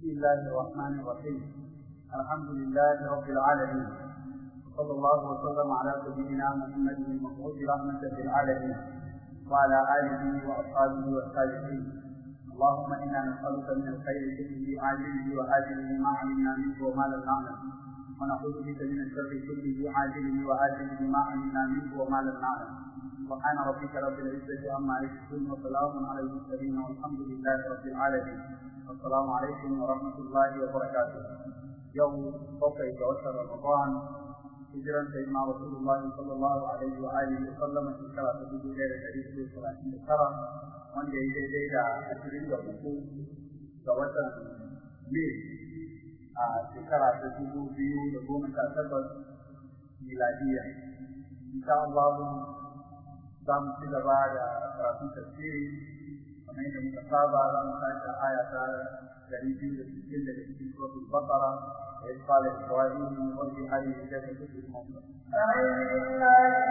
بسم الله الرحمن الرحيم. الحمد لله رب العالمين. صلى الله وسلم على سيدنا محمد المبعوث رحمة للعالمين. وعلى آله وأصحابه والتابعين. اللهم إنا نسألك من الخير كله عاجله وآجله ما علمنا منه وما لم نعلم. ونعوذ بك من الشر كله عاجله وآجله ما علمنا منه وما لم نعلم. سبحان ربك رب العزة عما يصفون وسلام على المرسلين والحمد لله رب العالمين. السلام عليكم ورحمة الله وبركاته. يوم بقي وشهر رمضان هجرا سيدنا رسول الله صلى الله عليه وآله وسلم في الصلاة تجد غير الحديث في صلاة المسرة وأن يجي إلى أشرين وحقوق ميل في شكرا تجد بيو لقوم تعتبر ميلادية. إن شاء الله za ci gaba da karatun tafsiri kamar yadda muka saba za mu aya ta dari biyu da sittin daga cikin suratul baqara wa idh qala ibrahim rabbi hadhihi kayfa tuhyi al-mawtى أعوذ بالله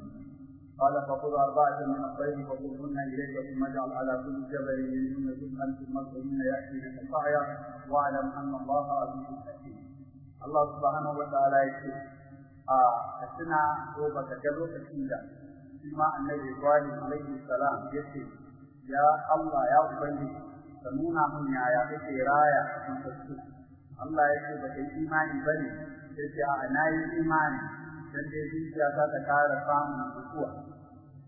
قال فخذ أربعة من الطير فقلهن إليك ثم اجعل على كل جبل منهن جزءا ثم اذكرهن يأتينك سعيا واعلم أن الله عزيز حكيم. الله سبحانه وتعالى يقول أثناء توبة جبل حكيم فيما أن إبراهيم عليه السلام يقول يا الله يا ربي سمونا من يا يا راية من تسكت الله يقول لك الإيمان بني. يقول يا أنا الإيمان dan dia juga tak ada kata kata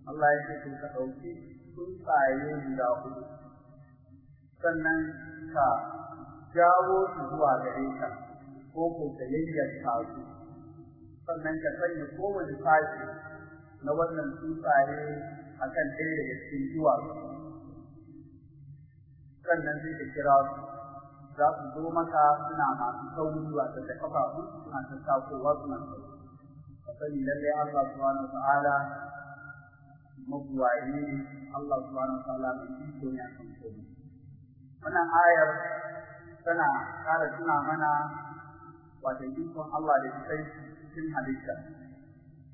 Allah ya ce ka ɗauki tsuntsaye guda huɗu sannan ka jawo su zuwa gare ka ko ko ka yayyanta su. Sannan ka sanya kowane sashi na wannan tsuntsaye akan ɗaya daga cikin duwatsu. Sannan sai ka kira su za su zo maka suna masu sauri wato da kafafu suna ta tasowa suna sauri. Ka sani lalle Allah subhanahu ta'ala mabuwayi ne Allah subhanahu ta'ala mai iko ne akan komai. Wannan ayar tana ƙara tuna mana wato ikon Allah da kai cikin halitta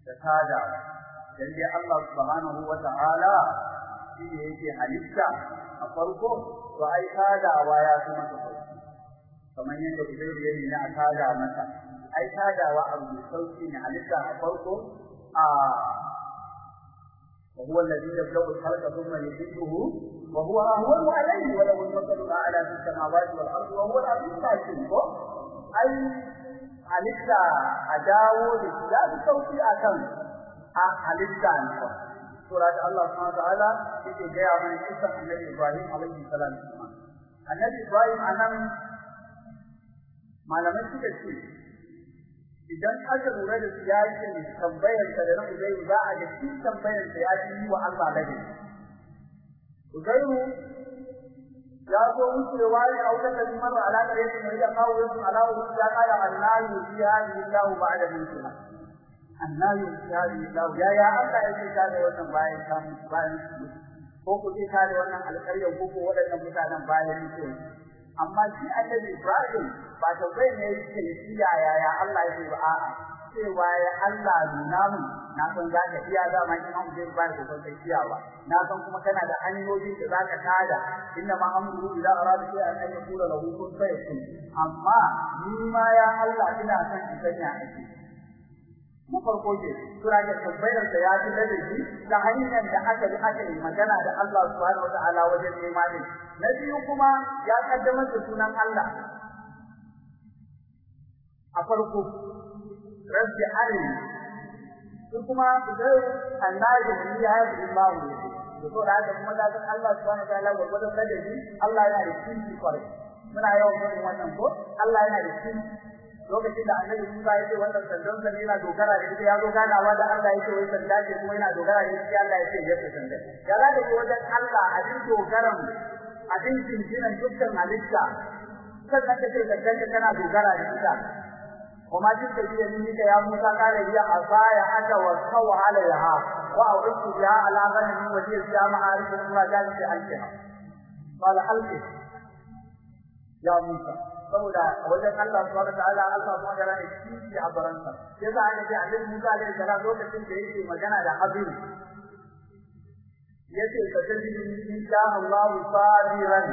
da tada dan dai Allah subhanahu wa ta'ala shi ne yake halitta a farko to ai kadawa ya masa sauƙi kamar yadda Uzairu ya nuna a kada masa. Ai kadawa abu sauƙi ne halitta a farko a وهو الذي يبلغ الخلق ثم يجده وهو أهون عليه وله الفضل الأعلى في السماوات والأرض وهو العظيم لكن هو أي حلسة أداو لإسلام صوتي أكم؟ أه، حلسة أنت سورة الله سبحانه وتعالى في جاء من قصة النبي إبراهيم عليه السلام. النبي إبراهيم أنا ما لم يكن idan aka lura da siyasin tambayar sa da na Uzairu za a ga cikin tambayar sa ya yi wa Allah lade Uzairu ya zo wucewa ne a wutar da mara alaƙar yake mai da kawo yasu alawo ya kaya annabi fi hadihi Allah ba'da minha annabi fi hadihi Allah ya ya Allah yake ta da wannan bayan ta bayan ko ku ce ta da wannan alƙaryar ko waɗannan mutanen bayan mutuwa amma shi annabi Ibrahim ba ta bai ne yake shi ya ya Allah yake ba a'a. Cewa ya Allah nuna mun na san za ka iya dama in an zai ba ka san iyawa. Na san kuma kana da hanyoyin da za ka tada. Inna ma amru ila arada sai an yi kula lahu kun fayakun. Amma ni ma ya Allah ina son in sanya ake na farko ke sura ga tabbayar da ya ji da shi ta hanyar da aka yi aka yi magana da Allah subhanahu wataala wajen nema ne. Na biyu kuma ya kaddamar da sunan Allah. A farko rabbi arini. Su kuma idan annabi ne ya yi ne. Da so da haka kuma da Allah subhanahu wataala gurgurdan da shi Allah yana da kinki ƙwarai. Muna yawan yin wannan ko? Allah yana da kinki. lokacin da annabi Musa ya ce wannan sandan sa yana dogara da ita ya zo ganawa da Allah ya ce wai sanda ce kuma yana dogara da ita Allah ya ce ya sanda ya za ka wajen Allah a din dogaran a din jinjinan dukkan halitta sannan ka ce sandan ka kana dogara da ita وما جئت بي منك يا موسى قال هي عصاي اتوكل عليها واعرف بها على غنم وجه فيها معارف ما جاءت في انتها قال القه يا موسى Saboda wajen Allah subhanahu wataala Allah subhanahu wataala ne kici a baranta sai za a ce Annabi Musa alaihi salam lokacin da yake magana da Habib ya ce ka tafi in sha Allah sabiran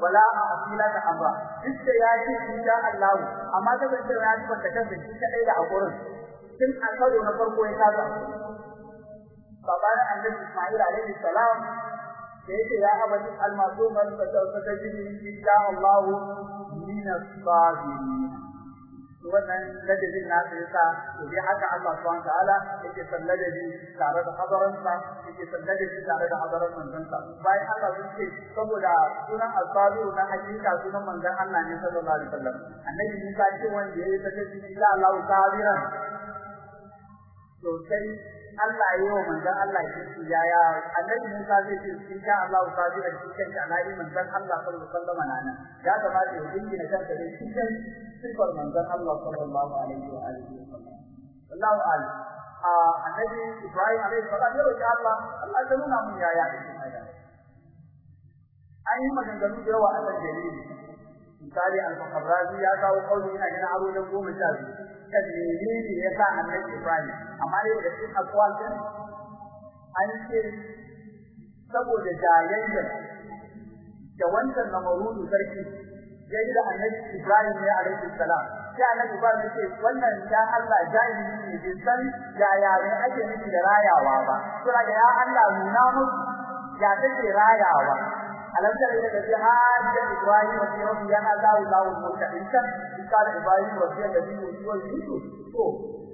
wala a'ti laka amra. Duk da ya ce in sha Allah amma da ban ya ci banta kansa shi kadai da hakurin tun a karo na farko ya kaza baban Annabi Isma'il alaihi salam da yake ya abadi almasumar fa tajidi in sha Allah min as-sabirin wannan ladabin na sai sa to dai haka Allah subhanahu ta'ala yake salladabi tare da hadaran sa yake salladabi tare da hadaran manzon sa bayan Allah sun ce saboda sunan al-sabiru na hakika sunan manzon Allah ne sallallahu alaihi wasallam annabi Musa ce wanda yayi sabiran to sai Allah ya yi wa manzon Allah shi yaya annabi Musa zai ce insha Allah sabiran shi kanka alhali manzon Allah sallallahu alaihi wasallam nan. Ya kamata ya dingina kanka da shi sifar manzon Allah sallallahu alaihi wa alihi wasallam. Wallahu a annabi Ibrahim alaihi salam ya roki Allah Allah ya nuna mun an yi maganganu da yawa a kan dalili. Misali al-Fakhrani ya kawo kauli ina gina aro da goma sha biyu. Kan menene ya sa annabi Ibrahim? Amma dai da cikin akwal din an ce saboda jayayyar da wancan namarudu sarki yayi da annabi Ibrahim ne alaihi salam. Sai annabi Ibrahim ce wannan ya Allah jahili ne bin san yaya ne ake nufi da rayawa ba. To daga ya Allah nuna musu ya take rayawa. Alam tara ila da hajja Ibrahim wa rabbi ya Allah Allahu mutaqin kan kala Ibrahim wa sai da biyu ko yisu to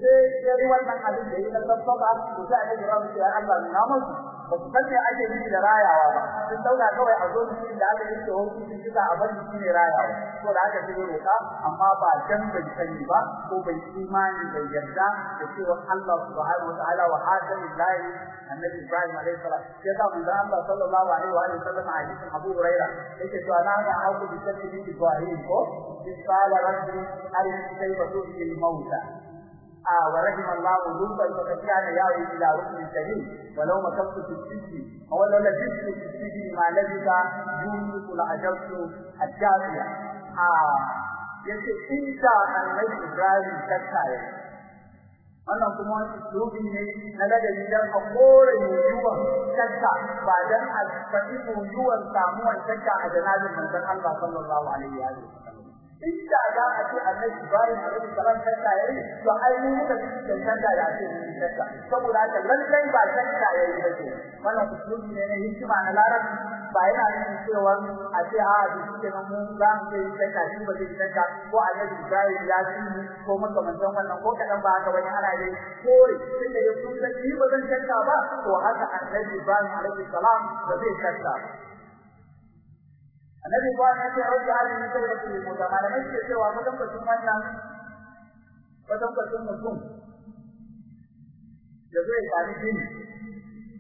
sai sai wannan abin da yake tabbata ko sai annabi Ibrahim ya Allah nuna musu ba su ake nufi da rayawa ba. Sun ɗauka kawai a zo cikin da aka yi to hukunci kisa a bari shi ne rayawa. To da aka shigo roka amma ba dan bai sani ba ko bai imani bai yarda da cewa Allah subhanahu wataala wa hada lillahi annabi Ibrahim alaihi salam. Sai da manzo Allah sallallahu alaihi wa wasallam a hadisin Abu Hurairah yake cewa na ga hauku bi sabbi Ibrahim ko? Qala rabbi arini kayfa tuhyi al-mauta ورحم الله ذنبا فكان ياوي إلى ركن شديد ولو مكثت في السجن ولو لبثت في السجن ما لبث يوسف لعجبت الجافيه yace inda annabi Ibrahim tattare wannan kuma wani dubi ne na ladabi dan a kore yiwuwar shakka ba dan a faɗi yiwuwar samuwar shakka a janabin manzon Allah sallallahu alaihi wa sallam inda za a ce annabi Ibrahim alaihi salam shakka yayi to ai muka ci shakka da ce mun shakka. Saboda haka lallai ba shakka yayi ba ce. Wannan usulubi ne na hikima na larabci. Ba yana nufin cewa a ce a da shi nan mun za mu ce shakka shi ba zai shakka ko annabi Ibrahim ya ci ko makamantan wannan ko kadan ba haka ba ne ana dai kore. Tunda ya kun san ba zan shakka ba to haka annabi Ibrahim alaihi salam ba zai shakka annabi ba ya ce rabbi alim min sabati lil muta malamai ce cewa mutum batun wannan batun batun mutum da zai sami jini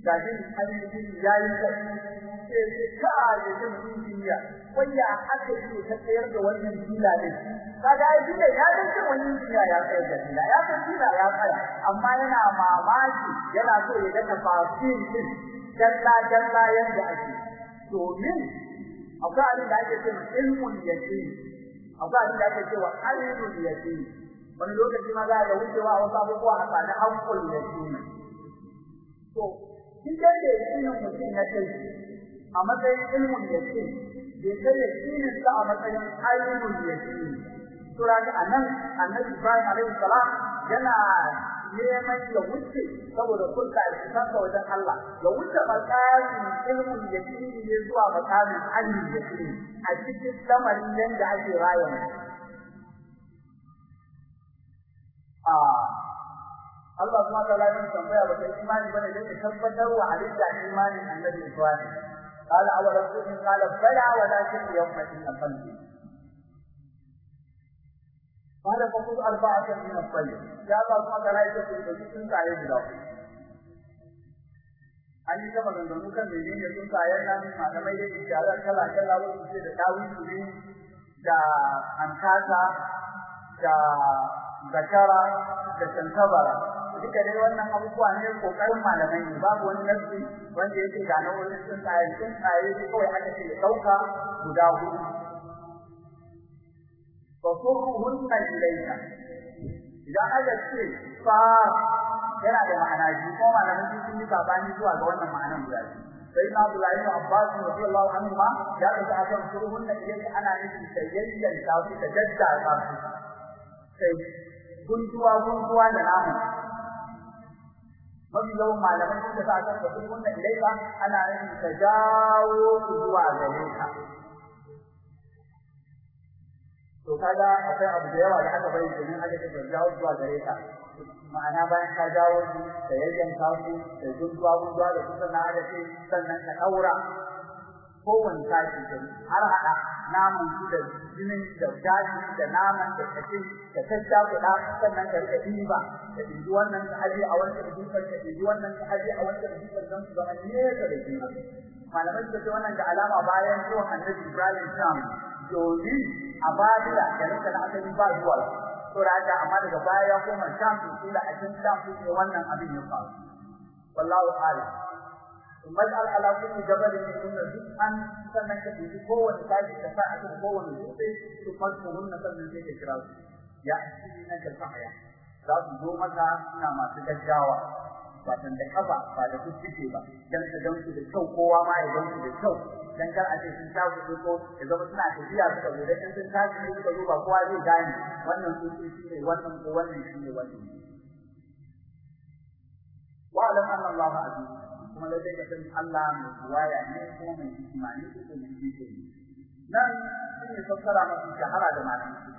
ga jini an yi ya yi kai ce ce ka ya ce mutum duniya wanda aka yi ta tsayar da wannan jila ne? Kaga ai jila ya ce wannan jila ya tsayar da jila ya san jila ya tsaya amma yana mamaki yana so ya ga tafasir din dalla dalla yanda ake. Domin akwai abin da ake cewa ilmun yaqin akwai abin da ake cewa ilmun yaqin wani lokaci ma za ga wucewa a wasu abubuwa a sani hankul yaqin to shi dai da yaqinin mutum ya kai a matsayin ilmun yaqin bai kai yaqinin sa a matsayin ilmun yaqin to raga a nan annabi Ibrahim alaihi salam yana neman ya wuce saboda kulka da wajen Allah ya wuce makamin ilmin yakini ne zuwa makamin alim yakini a cikin lamarin yanda ake rayuwa a Allah wa ta'ala ya tambaya ba kai imani bane da tabbatar wa halitta imanin annabi Ibrahim قال أولا تؤمن قال بلى ولكن يومئذ قلبي قال فخذ أربعة من الطيب ya ba kuma da rai da kuɗi sun tsaye guda an yi gaba da kan da yake sun tsaye na ne malamai da ishara kala kala wasu ce da tawisu ne da antasa da zakara da tantabara. Duka dai wannan abubuwa ne ƙoƙarin malamai ne. Babu wani nasi wanda yake da na wani sun tsaye sun tsaye kawai aka ce ɗauka guda huɗu fa surruhunna ilayka. Idan aka ce fa yana da ma'ana ji ko malamin sun yi saɓani zuwa ga wannan ma'anan guda biyu. Sai na Abdullahi ibn Abbas radiyallahu anhu ma ya ga akan surruhunna ilayka ana nufin sayyidan ta su ta jadda ta su. Sai gunduwa gunduwa da namu. Mafi yawan malamai sun ta kan da surruhunna ilayka ana nufin ta jawo zuwa gare ka. To kaga akwai abu da yawa da aka bari domin aka ce jawo zuwa gare ka. Ma'ana bayan ka jawo su da yayyan kasu da gunduwa gunduwa da kusa na aka ce sannan ka daura kowane tashi da har hada naman su da jinin da gashi da naman da kashin da tacca guda sannan ka riƙa diba da dinji wannan ka aje a wancan dukkan ka dinji wannan ka aje a wancan dukkan dan su zama nesa da juna. Malamai suka ce wannan da alama bayan zuwan annabi Ibrahim Sham domin a da nake da asali ba zuwa to da amma daga baya ya koma Sham to kila a cikin ne wannan abin ya faru. Wallahu a'lam. Maj'al ala kulli jabalin minhunna juz'an sannan ka dubi kowane tashi ka sa a cikin kowane dutse to fasuhunna sannan sai ka kira su. Ya asina ka sa'ya za su zo maka suna masu gaggawa. Ba da kafa ba da kuskure ba. Dan ka gan su da kyau kowa ma ya gan su da kyau. Dan kar a ce sun ta su ko ya zama suna tafiya suka zo dan sun tashi ne suka zo kowa zai gane wannan su shi ne wannan ko wannan shi ne wannan. Wa alam anna Allah aziz kuma lalle ka san Allah mai waya ne ko mai hikima ne ko mai hikima nan shi ne fassara masu shahara da malamai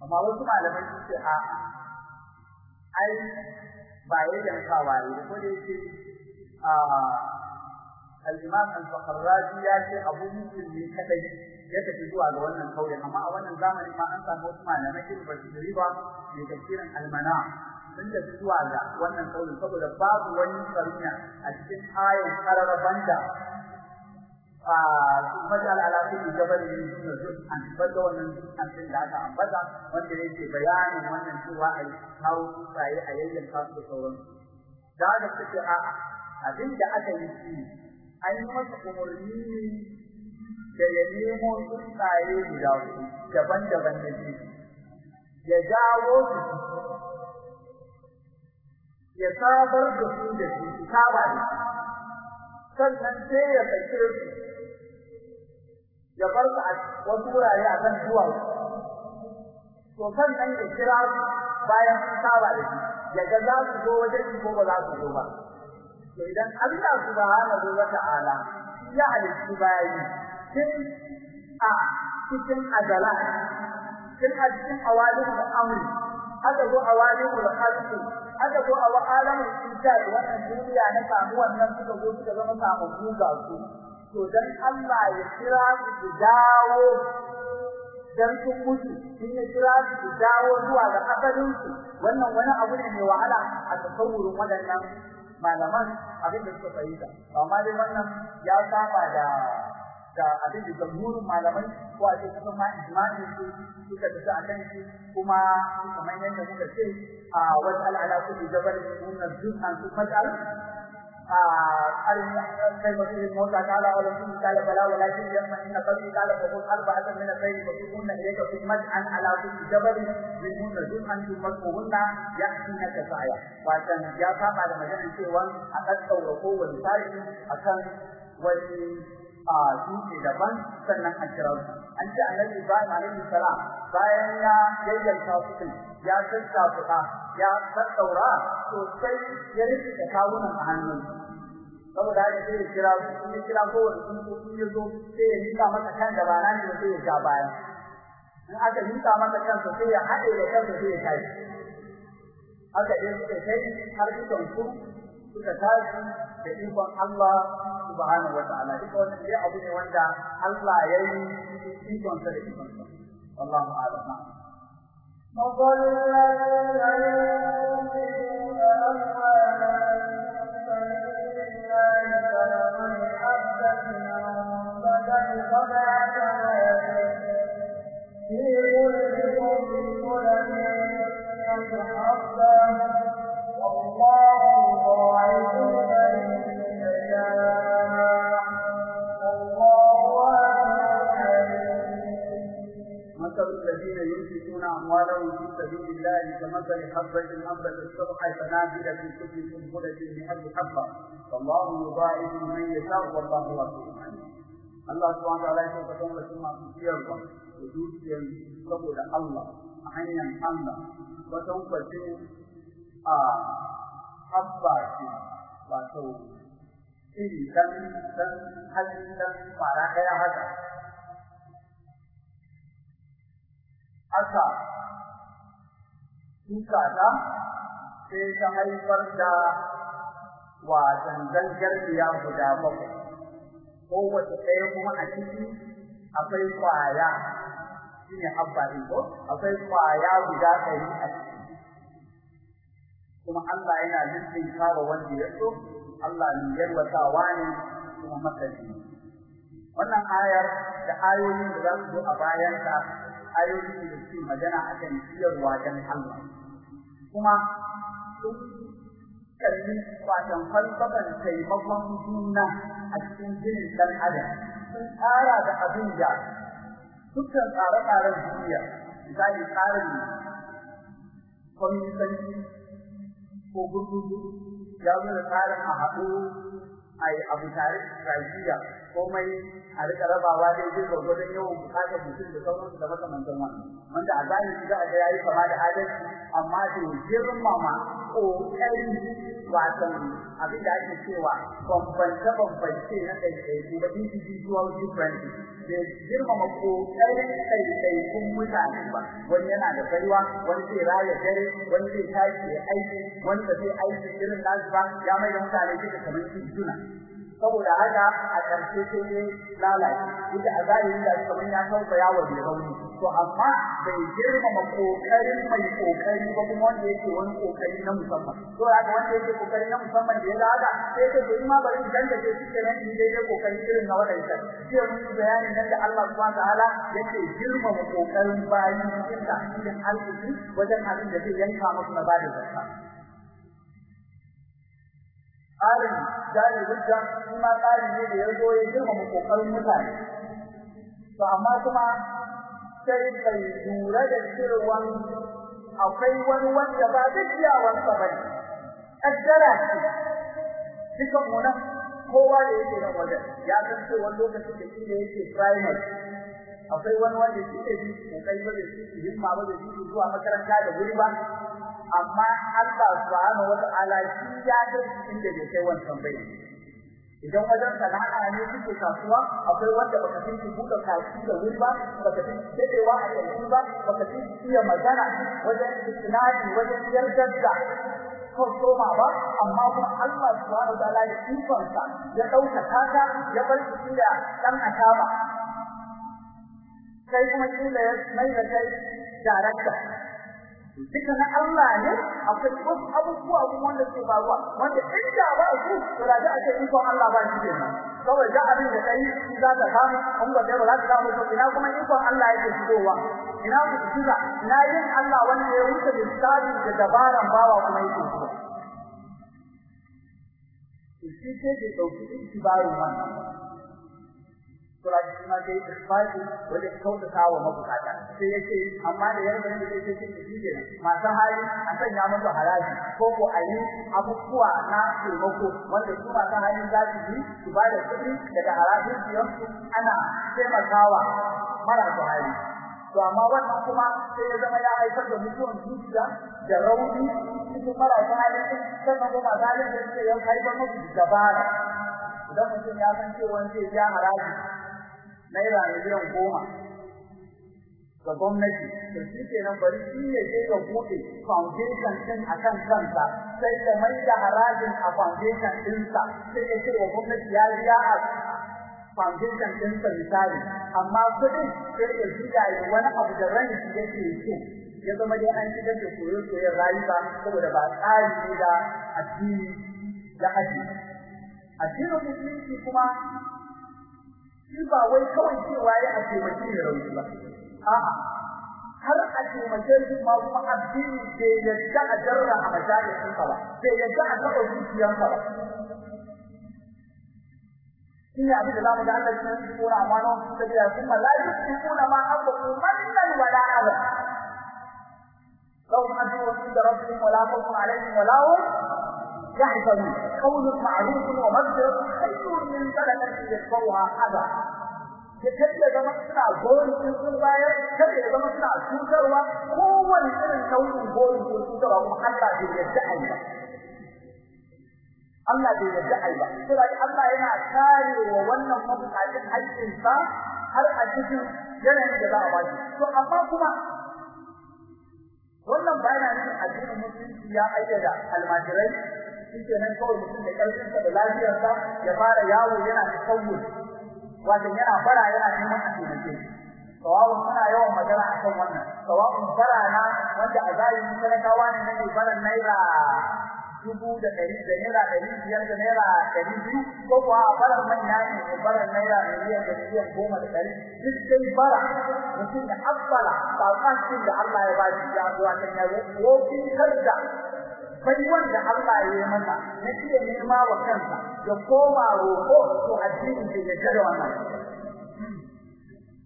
amma wasu malamai sun ce a ai ba yayin kawa ne ko da yake a al-Imam al-Fakhrraji ya ce Abu Muslim ne kadai ya tafi zuwa ga wannan kauye amma a wannan zamanin ma an samu wasu malamai irin Bashir Riba ne tafsirin al-Mana sun tafi zuwa ga wannan kauye saboda babu wani karuna a cikin ayin kararabanta a majal ala kulli jabal min sunna an ba da wannan an da aka ambata wanda yake bayanin wannan cewa ai kawo tsaye a yayyan kasu da sauransu. Da da suke a'a abin da aka yi shi an yi masa umarni da ya nemo tsuntsaye guda huɗu daban-daban da shi. Ya jawo su ya sabar da su da su saba da sannan sai ya sake su ya bar su a wasu wurare a kan duwatsu. To sannan ya kira su bayan sun saba da shi ya ga za su zo wajen ko ba za su zo ba. Idan Allah subhanahu wa ta'ala ya halitta bayi tun a cikin azala tun a cikin awalin amri aka zo awalin khalqi aka zo a alamin insani wannan duniya na samu wannan suka zo suka zama samu buga su to dan Allah ya kira su su dawo dan sun mutu in ya kira su su dawo zuwa ga asalin su wannan wani abu ne mai wahala a tasawurin wadannan malaman abin da suka fahimta. Amma dai wannan ya saba da da abin da jamhurin malamai ko a ce kuma ijma'i su suka tafi a kan shi. Kuma kamar yadda muka ce a wata al'ala kulli jabal min juz'an su fadal a arin kai mutum mota kala wala kun kala bala wala kin yamma inna qalbi kala fa qul arba'atan min al-khayr fa kunna ilayka fi maj'an ala kulli jabal min juz'an tumakkuhunna yahtina ka sa'ya watan ya saba da maganar cewa a kaddaura kowane tarihi akan wani a dutse daban sannan a kira su an ce annabi Ibrahim alaihi salam bayan ya yayyanta su ya sassafuka ya sassaura to sai ya riƙe da kawunan a hannun saboda haka sai ya kira in ya kira ko wani sun ya zo sai ya nika masa kan da ba na ne sai ya ja baya in aka nika masa kansa sai ya haɗe da kansa sai ya tashi haka dai suka kai har sukan su suka tashi da ikon Allah subhanahu wa ta'ala duk wannan dai abu ne wanda Allah ya yi ikon sa da ikon sa wallahu a'lam مثل الذين ينفقون حبة أنبتت سبع يشاء ينفقون أموالهم في سبيل الله كمثل حبة أنبتت سبع سنابل في كل سنبلة مئة حبة والله يضاعف لمن يشاء والله واسع عليم Allah subhanahu wa ta'ala ya ce kan wasu masu ciyarwa da dukiyar saboda Allah a hanyar Allah wata kwacin a habba ce wato iri dan dan halin dan fara daya haka aka tuka ta sai ta haifar da wasan zangarniya guda bakwai. Kowace ɗaya kuma a ciki akwai ƙwaya shi ne habba ɗin ko? Akwai ƙwaya guda ɗari a ciki. Kuma Allah yana nufin kawo wanda ya so Allah ne yalwatawa ne kuma masani. Wannan ayar da ayoyin da za su zo a bayanta ayoyi da suke magana akan ciyarwa dan Allah. Kuma sun kalli watan falsafan taimakon juna a cikin jinin ɗan adam. Sun tsara da abin da dukkan tsare-tsaren duniya misali tsarin kwamitanci ko gurgudu ya zo da tsarin a haɗu a yi abu tare da komai a riƙa rabawa dai dai gwargwadon yawan buƙatar mutum da sauransu da makamantan wannan. Wanda a zahiri za a ga yayi kama da adalci amma da girmama ƙoƙari watan abin da ake cewa bambance bambance na ɗaiɗaiku da individual differences. Da girmama ƙoƙarin ɗaiɗaikun mutane ba. Wani yana da baiwa wani zai raya dare wani zai tashi ya aiki wani zai aiki irin nasu ba ya mai da mutane duka kamar juna. Saboda haka a ƙarshe sai ne lalace. Duka a zahiri da kamar ya sauka yawo mai rauni. To amma bai girmama ƙoƙarin mai ƙoƙari ba kuma wanda yake wani ƙoƙari na musamman. To haka wanda yake ƙoƙari na musamman da ya zaga sai ka ce ma bari idan da ke cikin nan in dai ƙoƙari irin na wadanda sai mun bayanin nan da Allah subhanahu wataala yake girmama ƙoƙarin bayi cikin da cikin alƙi wajen abin da zai yanka musu na ba da zakka. Tsarin jari hujja shi ma tsari ne da ya zo ya girmama ƙoƙarin mutane. To amma kuma sai bai lura da cewa akwai wani wanda ba gajiyawarsa ba ne. Kaddara ce. Dukan mu kowa da yake nan wajen. Ya san cewa lokacin da shi ne yake primary. Akwai wani wanda shi ne shi ƙoƙari ba da shi himma ba da shi zuwa makaranta da wuri ba. Amma Allah subhanahu wata'ala shi ya ga inda bai kai wancan bai idan wajen sana'a ne kike kasuwa akwai wanda baka san ki buɗe kashi da wuri ba baka san dadewa a yanzu ba baka san iya magana wajen istinadi wajen yarda da kostoma ba amma kuma Allah subhanahu wata'ala ya ikonsa ya ɗauka kaka ya bar shi da dan atama kai kuma kila mai da kai director. Duka na Allah ne akwai wasu abubuwa kuma wanda ke faruwa wanda inda ba su to da za a ce ikon Allah ba shi kenan kawai da abin da kai shi za ka samu an ba ba za ka samu to ina kuma ikon Allah yake shigowa? Ina ku shiga? Ina yin Allah wanda ya wuce da tsari da dabaran bawa kuma yake shigowa shi ce da ɗauki intibarin wannan. Sura shi ma dai isfati wanda kautata wa mabukata. Sai ya ce amma da yarda da yake cikin shi masu hali a sanya musu haraji ko ko a yi abubuwa na taimako wanda su masu hali za su yi su ba da kuɗi daga harajin su yanzu ana taimakawa marasa hali. To amma wannan kuma sai ya zama ya haifar da mutuwan zuciya da rauni cikin marasa halin sannan kuma zalin da suke yan haifar musu da dabara. Idan mutum ya san cewa zai ja haraji naira miliyan goma ga gwamnati. To shi kenan bari shi ne sai ya buɗe foundation din akan kansa sai ya mai da harajin a foundation ɗinsa. Sai ya ce wa gwamnati ya biya a foundation ɗinsa misali. Amma kuɗin sai ya ya wani abu da ran shi yake so. Ya zama dai an shigar da soyayyen rayuwa saboda ba tsari ne da addini da aji addinin musulunci kuma shi ba wai kawai cewa ya a taimaki ne rauni ba a'a har a taimake shi ma kuma addini bai yadda a jarra a majalisin ba bai yadda a taɓa zuciyarsa ba shine abin da zamu ga Allah cikin sura amana ta ce kuma la yusifuna ma aqulu mannan wala adha law ajru inda rabbihim wala khawfun alaihim wala hum yahzanun قول معروف ومصدر خير من ذلك الذي يتبوها هذا كيف إذا ما كنا قول في الزباية كيف إذا ما كنا سوزر وقوة لكل قول في الزباية ومحلة بيجعل الله بيجعل سورة الله هنا كاري وولنا مضيك عجل حي الإنسان. هل أجد؟ جنة جزاء واجه سوأما كما wannan bayanin addinin musulunci ya ayyada almajirai shi nan kawai mutum da ƙarfinsa da lafiyarsa ya fara yawo yana tasawur wato yana fara yana neman a taimake shi. Sawa'un muna yawan magana akan wannan. Sawa'un fara na wanda a zahiri talakawa ne nake faran naira dubu da ɗari da naira ɗari biyar da naira ɗari biyu ko kuwa a barar manya ne mai barar naira miliyan da miliyan goma da ɗari. Duk dai bara mutum ya abbala saƙaƙin da Allah ya ba shi ya zuwa kan ya wofi kar da bai wanda Allah ya yi masa na iya nema wa kansa ya koma roƙo to addini bai yarda da wannan.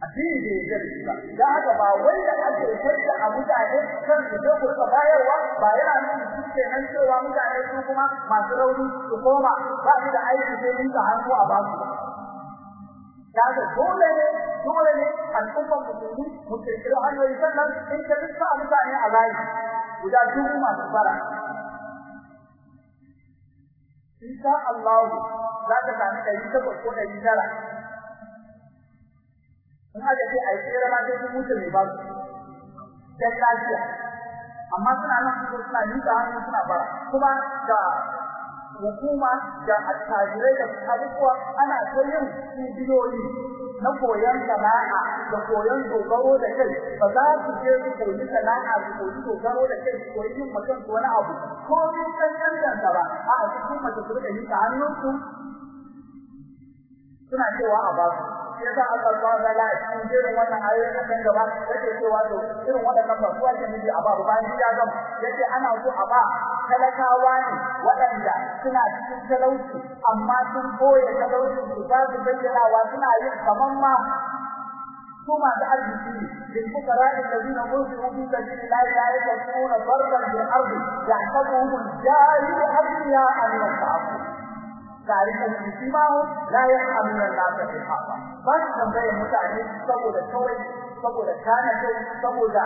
Addini bai yarda da shi ba. Da haka ba wai da ake yarda a mutane kan su je ku bayarwa ba yana nuna shi ke nan cewa mutane su kuma masu rauni su koma ba su da aiki sai rinka hannu a ba su da haka dole ne dole ne al'ummar musulmi mu kirkiri hanyoyi sannan in ka riƙa mutane a layi guda dubu masu fara. Insha Allah za ka sami ɗari takwas ko ɗari tara. In aka ce a yi tsere ma sai sun mutu mai ba su. Dan lafiya. Amma suna nan su suna nika hannu suna bara. Kuma da hukuma da attajirai da abubuwa ana ta yin cibiyoyi na koyon sana'a da koyon dogaro da kai ba za su je su koyi sana'a su koyi dogaro da kai su koyi yin mutum wani abu. Ko min kankan ba a cikin mace su riƙa nika hannunsu suna cewa a ba su. Yasa Allah wa ta'ala cikin jerin wannan ayoyi a kan gaba yake cewa to irin waɗannan ba su ake a ba ba bayan ya gama ya ce ana so a ba talakawa ne waɗanda suna cikin talauci amma sun ɓoye talaucin su ba su bayyanawa suna yin kaman ma su masu arziki ne. Lil fuqara alladhina usiru fi sabilillahi la yastati'una darban bil ardi yahsabuhum al-jahilu aghniya'a min al-ta'affuf tarihin musimahu la ya'lamuna Allah fi haqa. Ba su tambaye mutane saboda kawai saboda kana kai saboda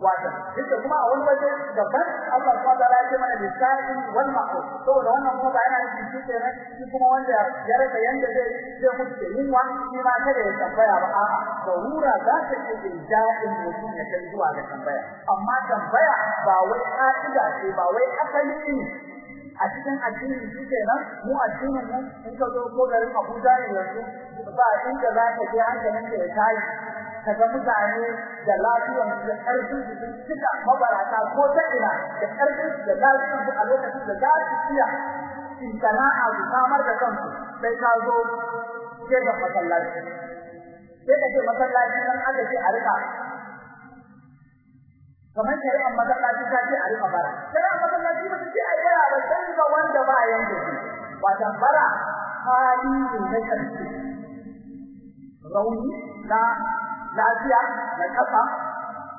wata duka kuma a wani waje daban Allah wa ta'ala ya mana lisa'in wal ma'ruf. Saboda wannan kuma ba yana nufin shi kenan shi kuma wanda ya rasa yanda zai zai mutu da yunwa shi ma kada ya tambaya ba. A'a darura za ta ce in ja'in mutum ya kai zuwa ga tambaya. Amma tambaya ba wai ka'ida ce ba wai asali ne. A cikin addinin shi kenan mu addinin mu in ka zo ko garin Abuja ne yanzu ba inda za ka je hankalin ka ya tayi kaga mutane da lafiyar da ƙarfin su sun cika mabarata ko ta ina da ƙarfin da lafiyar su a lokacin da za su iya in sana'a su samar da kansu. Sai ka zo ke da masallaci. Sai ka ce masallaci nan aka ce a riƙa kamar shari'ar masallaci ta ce a riƙa bara shari'ar masallaci ba ce ai bara ba sai ga wanda ba yanke shi wata bara hali ne na ƙarshe rauni na lafiya na kafa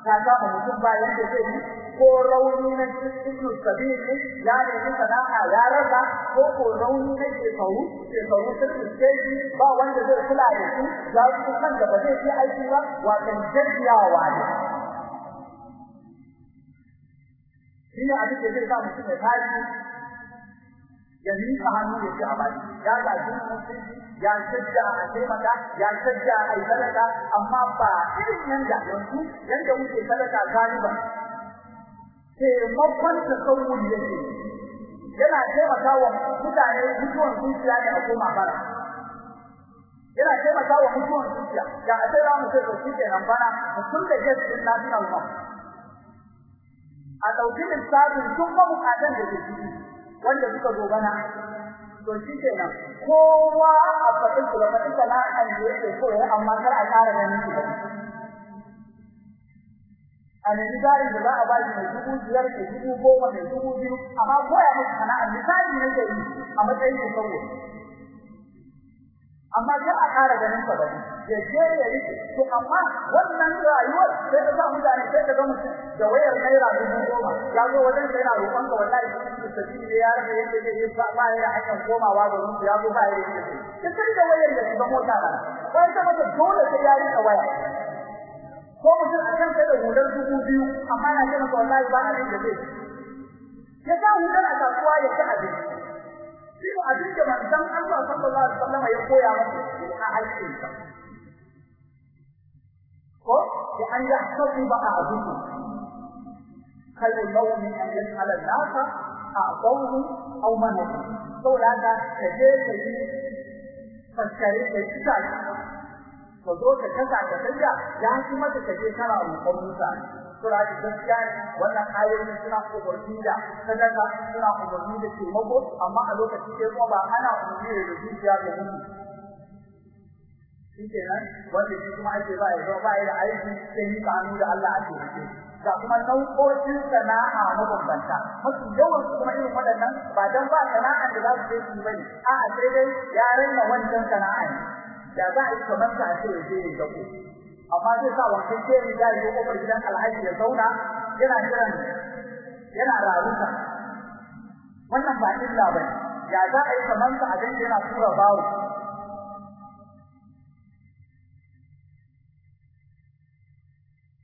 ta ga mutum ba yanke zai yi ko rauni na ibnu ne ya nemi sana'a ya rasa ko ko rauni na shekaru shekaru sun tsaye ba wanda zai kula da su ya su kan da ba zai yi aiki ba wato jaddiyawa ne. Shi ne abin da zai sa mutum ya tashi ya miƙa hannu ya ci a baki ya ga mutunci ya shadda a taimaka ya shadda a yi sadaka amma ba irin yanda yanzu yanda muke sadaka galiban taimakon tasawuri yake. Yana taimaka wa mutane mutuwan zuciya ne a koma bara yana taimaka wa mutuwan zuciya. Da a sai za mu sai ɗauki bana mutum da gaskiyar national mosque a ɗauki lissafin duk mabukatan da ke wanda suka zo bana. To shi kenan kowa a faɗin su da faɗin sana'ar da yake so ya amma kar a ƙara ganin shi ba. A nemi jarin da za a ba shi mai dubu biyar da dubu goma da dubu biyu amma koya musu sana'ar misali ne ke yi a matsayin da sauwa amma kar a ƙara ganin sa ba ne ya je ya yi to amma wannan rayuwar sai ka sa mutane sai ka ga mutum da wayar naira dubu goma. Ya zo wajen sai yana roƙon ka wallahi su tafi da ya rage yadda zai yi ba ba ya hakan komawa ga mutum ya zo ba ya yi da sai da wayar da shiga mota na. Wai ta mata dole sai ya riƙa waya. Ko mutum a kan sai da hular dubu biyu amma na ce masa wallahi ba abin da zai ya sa hular a kasuwa ya ci abinci. Shi ne abin da manzon Allah sallallahu alaihi wasallam ya koya masa a aikin sa ko? Ya an ya sabu ba a azuku khairu lawmi an yas'ala an-nasa a'tawu aw manahu saboda ka je ka yi faskare da kisa ka zo ka kasa ka tsaya ya mata ka je kana roƙon mutane. Sura da gaskiya wannan ayoyi suna umarni da sadaka suna umarni da taimako amma a lokacin sai kuma ba ana umarni da zuciya ga mutum. Shikenan wanda shi kuma ake ba ya zo ba ya da aiki sai ni ka da Allah a cikin ga kuma nau'o'in sana'a mabambanta mafi yawan su kuma irin waɗannan ba dan ba sana'a da za su je su ba ne a'a sai dai ya raina wancan sana'a ne. Da za a yi kamar ta ce ya je ya amma zai sa wancan ke ni da yi ƙofar gidan alhaji ya zauna yana jiran yana rayuka wannan ba illa ba ya za a yi kamar sa a dan yana tura bawo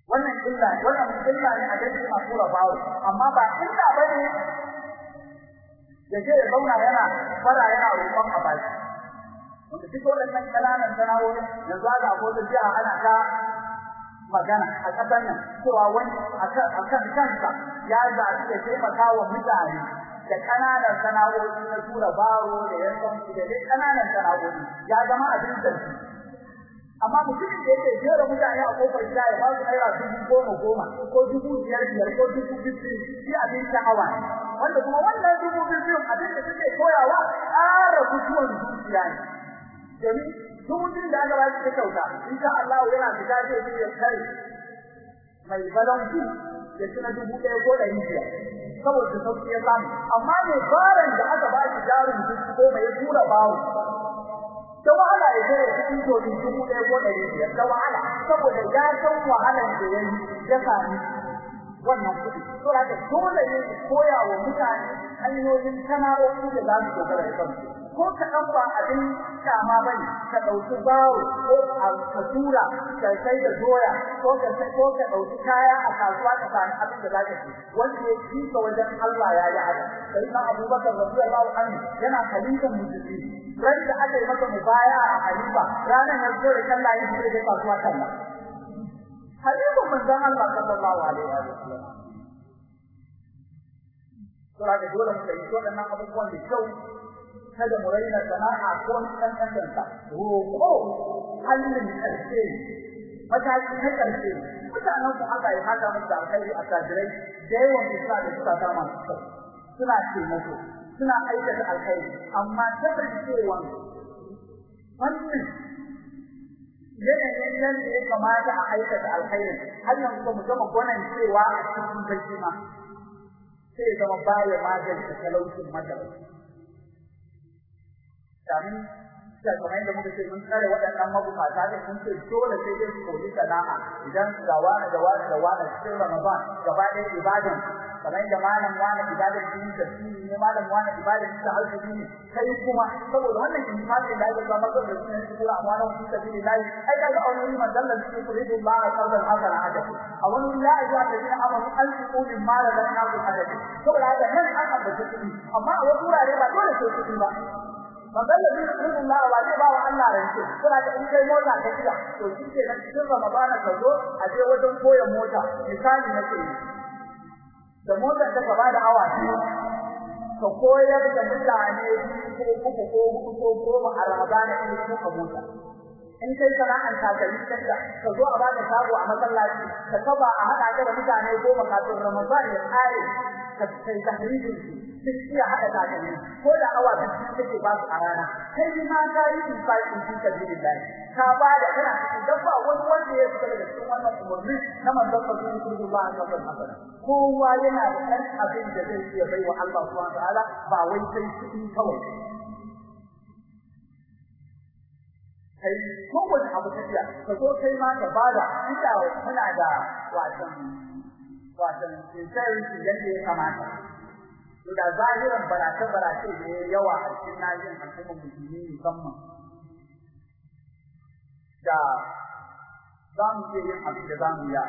wannan illa wannan illa ne a dan yana tura bawo amma ba illa ba ne ya je ya zauna yana fara yana roƙon a baki. Wanda duk wannan ƙananan sana'o'i yanzu aka ko da jiha ana ta magana a kasan nan cewa wani akan kansa ya zaɓi ya taimaka wa mutane da ƙananan sana'o'i na tura baro da yankan da dai ƙananan sana'o'i. Ya zama abin zargi. Amma mutumin da yake jera mutane a ƙofar gida ya ba su naira dubu goma goma ko dubu biyar biyar ko dubu biyu shi abin sha'awa wanda kuma wannan dubu biyu abin da suke koyawa ƙara mutuwan zuciya ne. Domin duk mutum da aka ba shi kyauta insha Allah yana fita zai yi ya kare mai balangu ya tuna dubu ɗaya ko ɗari biyar. Saboda sauƙi ya samu. Amma mai baran da aka ba shi jarin dubu goma ya tura bawo da wahala ya je ya ci domin dubu ɗaya ko ɗari biyar da wahala. Saboda ya san wahalar da ya yi ya sami wannan kuɗi. To haka dole ne koya wa mutane hanyoyin sana'o'i da za su dogara da kansu. Ko ka dan ba abin kama ba ne ka ɗauki bawo ko ka tura ka sai da doya ko ka sai ko ka ɗauki kaya a kasuwa ka samu abin da zaka ci. Wanda ya ci ka wajen Allah ya yi haka sai na Abubakar radiyallahu anhu yana khalifan musulmi. Ran da aka yi masa mubaya a halifa ranar ya zo da sallah yin da kasuwa sallah halifa manzon Allah sallallahu alaihi wa sallam. Sura da dole mu yi waɗannan abubuwan da kyau kada mu raina sana'a ko dan kanta roƙo hallin ƙarshe mataki na ƙarshe mutanen ku haka ya haka musu alkhairi a tajirai da yawan isa da suka kama su suna taimako suna aikata alkhairi. Amma kasancewa wannan yanayin nan da ya kamata a aikata alkhairi har yanzu ba mu gama gwanan cewa a cikin baki ma sai zama baya magance talaucin matalauci. Kamin sai kamar yadda muka ce mun tsare waɗannan mabukata da sun ce dole sai dai su koyi sana'a. Idan ga wani da wani da wani cikin Ramadan gaba ɗaya ibadan kamar yadda malam wani ibadan ne tafsiri ne malam wani ibadan shi hajji ne kai kuma saboda wannan imani da ake zama da su ne amma wannan shi tafi lahi ai kaga a wani manzon da suke kuri da Allah sallan hasana hada a wani la ayyuha alladhina amanu anfiqu mimma razaqnakum hada saboda haka nan an ambace amma a wasu wurare ba dole sai kuɗi ba. Da zai kuri Allah ba zai ba wa Allah rance. Kuma da in kai mota ka kira to shi ke nan cikin Ramadan ka zo a je wajen koya mota. Misali nake da motar ta gaba da awa biyu ka koyar da mutane ko uku ko huɗu ko goma a Ramadana in su ka mota. In kai sana'an takalmi kanka ka zo a baka shago a masallaci ka kaba a hada ka da mutane goma kafin Ramadan ya kare ka kai tahrijin su iya hada takalmi ko da awa biyu kake ba su a rana kai ma ka yi infai in fi sabilillah ka ba da kana cikin wani wanda ya fita daga cikin wannan umarni na manzon Allah sallallahu alaihi wasallam kowa yana da ɗan abin da zai iya bai wa Allah subhanahu wa ta'ala ba wai sai kuɗi kawai. Kai kowane abu tafiya ka zo kai ma ka ba da inda muna da watan watan sincerity yadda ya kamata. To da zahiran barace barace ne yawa a cikin najin al'ummar musulmi musamman. Da za mu iya yin abin da za mu yi a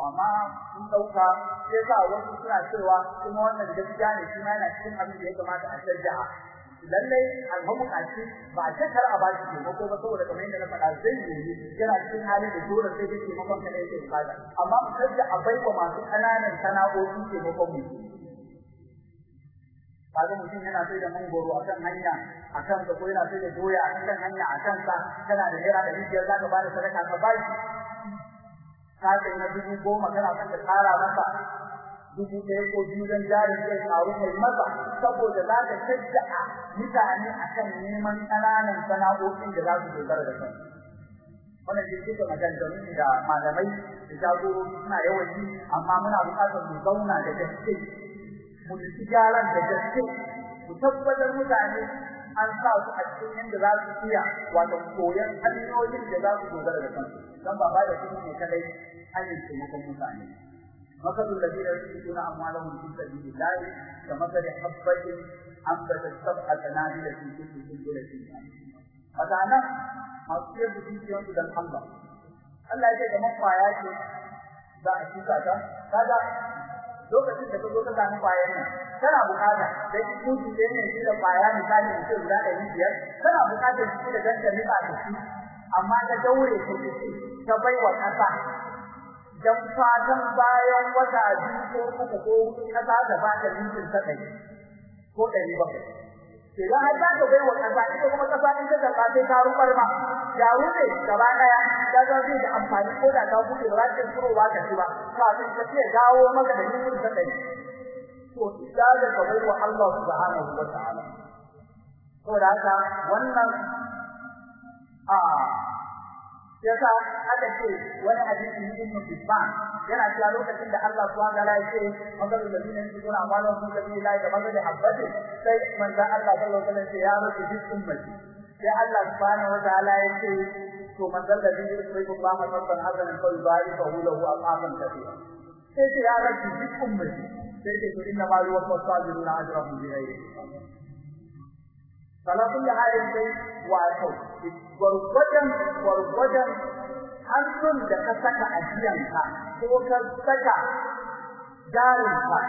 amma sun ɗauka sai sa wasu suna cewa kuma wannan gaskiya ne shi ma yana cikin abin da ya kamata a shajja'a lallai alhamukaci ba a shakar a bashi taimako ba saboda kamar yadda na faɗa zai yi yana cikin hali da dole sai dai taimakon ka ne yake buƙata. Amma shajja a bai wa masu ƙananan sana'o'i taimakon mu. Kaga mutum yana sai da mangoro akan hanya akan ka ko yana sai da doya akan hanya akan sa kana da naira ɗari biyar zaka ba da sadaka ka bashi ka kai na dubu goma kana son ka tsara masa dubu ɗaya ko biyu don jari zai karu kai masa saboda za ka shajja'a mutane akan neman ƙananan sana'o'in da za su dogara da kansu. Wannan shi duka maganganun da malamai da jagorori suna yawan yi amma muna buƙatar mu zauna da gaske mu nufi gyaran da gaske mu tabbatar mutane an sa su a cikin yadda za su iya wato koyon hanyoyin da za su dogara da kansu. Don ba ba da kuɗi ne kadai hanyar taimakon mutane. مثل الذين ينفقون أموالهم في سبيل الله كمثل حبة أنبتت سبع سنابل في كل سنبلة فكان masu yin dukiyar su dan Allah Allah ya ce kamar kwaya ce za a shuka ta kaga lokacin da ka zo ka samu kwayan nan kana bukata da kuji da ne shi da kwaya misali da guda ɗari biyar kana bukatar shi da ganta nika da shi amma ta daure ta ci ta baiwa kasa dan fatan bayan wata biyu ko uku ko huɗu kasa da ba ta mintin ta ɗari ko ɗari bakwai. Idan har za ka bai wa kasa ita kuma kasa in ta karɓa sai ta rubar ma. Ya wuce gaba ɗaya da za zai da amfani ko da ka buɗe ba ta ba ka ci ba. Kafin ka ce dawo maka da mintin ta ɗari. To idan da ka bai wa Allah subhanahu wa ta'ala. Saboda haka wannan a yasa aka ce wani hadisi ne ibn Hibban yana cewa lokacin da Allah subhanahu wa ta'ala ya ce magal ladina yusuna amalan fi sabilillah da magal habbati sai manzo Allah sallallahu alaihi wasallam ya rubuta ummati. Sai Allah subhanahu wa ta'ala ya ce to magal ladina yusuna Allah rabban hadan fa yubariku lahu aqaman kathira. Sai ya bi ummati. Sai to inna ma ajrahum salafin da halin dai wato gwargwadon gwargwadon hannun da ka saka ajiyanka ko ka saka jarinka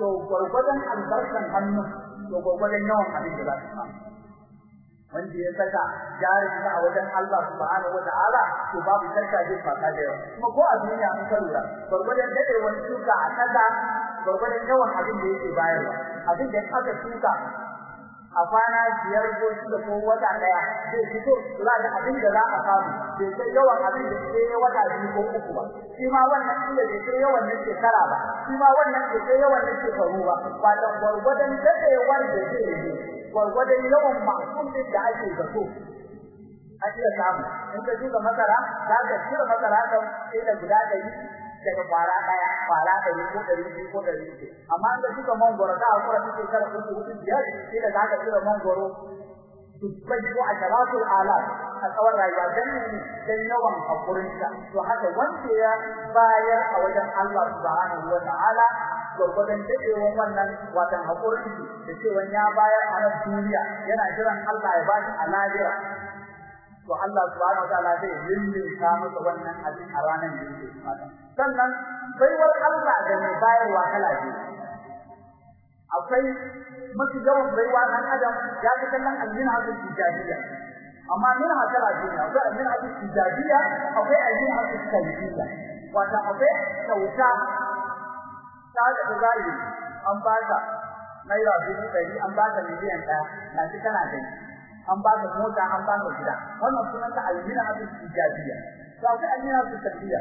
to gwargwadon albarkan hannun to gwargwadon yawan abin da za samu. Wanda ya saka jarinka a wajen Allah subhanahu wataala to babu shakka zai fata da yawa. Kuma ko a duniya mun ka lura gwargwadon dadewar shuka a kasa gwargwadon yawan abin da yake bayarwa abin da aka shuka a kwana biyar ko shida ko wata ɗaya zai fito za ga abin da za a samu bai kai yawan abin da ke wata biyu ko uku ba. Shi ma wannan shi da ke yawan nan shekara ba. Shi ma wannan ke kai yawan nan shekaru ba. Wato gwargwadon dadewar da zai yi gwargwadon yawan mahsusin da ake zato. A iya samu. In ka duba masara za ka cire masara kan sai da guda ɗari. Daga kwara ɗaya kwara ɗari ko ɗari biyu ko uku. Amma da duka mangoro ta hakura kara uku huɗu biyar sai da zaka cire mangoro. Dubbai ko a sharatul alat a tsawon rayuwa dan dan yawan hakurinsa to haka wanda ya bayar a wajen Allah subhanahu wa ta'ala gurgudan dadewan wannan watan hakurin da cewa ya bayar a duniya yana jiran Allah ya bashi a lahira. To Allah subhanahu wa ta'ala zai lillinka masa wannan abin a ranar da yake fata sannan baiwar Allah da mai bayarwa kala biyu akwai mafi yawan baiwa ɗan adam ya fi kallon almina hasu tijariya amma hasara ce ne akwai almina hasu tijariya akwai almina hasu tijariya wata akwai kyauta ta da ta zahiri an ba ka naira dubu ɗari an ba ka miliyan ɗaya na shi kana gani an ba ka mota an ba ka gida. Wannan sunanta almina hasu tijariya to akwai almina hasu tijariya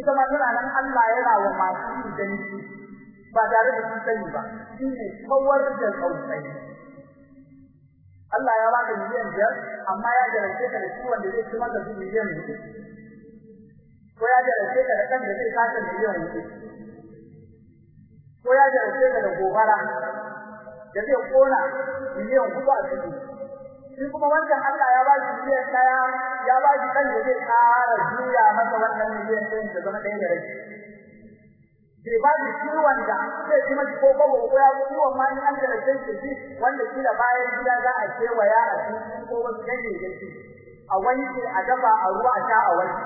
ita ma tana nan Allah yana wa masu yin gani ba tare da sun sani ba. Shine kawar da tsautsayi. Allah ya baka miliyan biyar amma ya jarace ka da ciwon da zai ci maka su miliyan huɗu. Ko ya jarace ka da kan da zai kasa miliyan huɗu. Ko ya jarace ka da gobara da zai kona miliyan huɗu a ciki shi kuma wancan Allah ya ba shi miliyan ɗaya ya ba shi kan da zai ƙara juya masa wannan miliyan ɗin da zama ɗaya da rai. Bai ba shi ciwon da zai kuma ko babu ko ya ciwon ma in an da rage shi wanda kila bayan gida za a ce wa yara su ko wasu ganye da shi a wanke a dafa a ruwa a sha a wanke.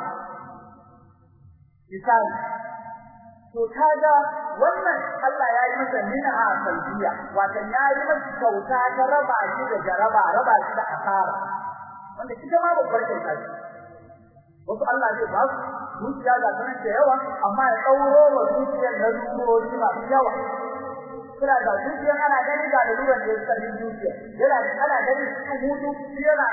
Misali to kaga wannan Allah ya yi masa minha salbiya wato ya yi masa kyauta ta raba shi da jaraba raba shi da asara. Wanda kika ma babbar kyauta ce. Wasu Allah zai ba su dukiya ga sanin da yawa amma ya ɗauro wa dukiyar na durori masu yawa. Suna da dukiyar ana gani ga laluran da ya sarri dukiya. Yana ana gani cikin hutu yana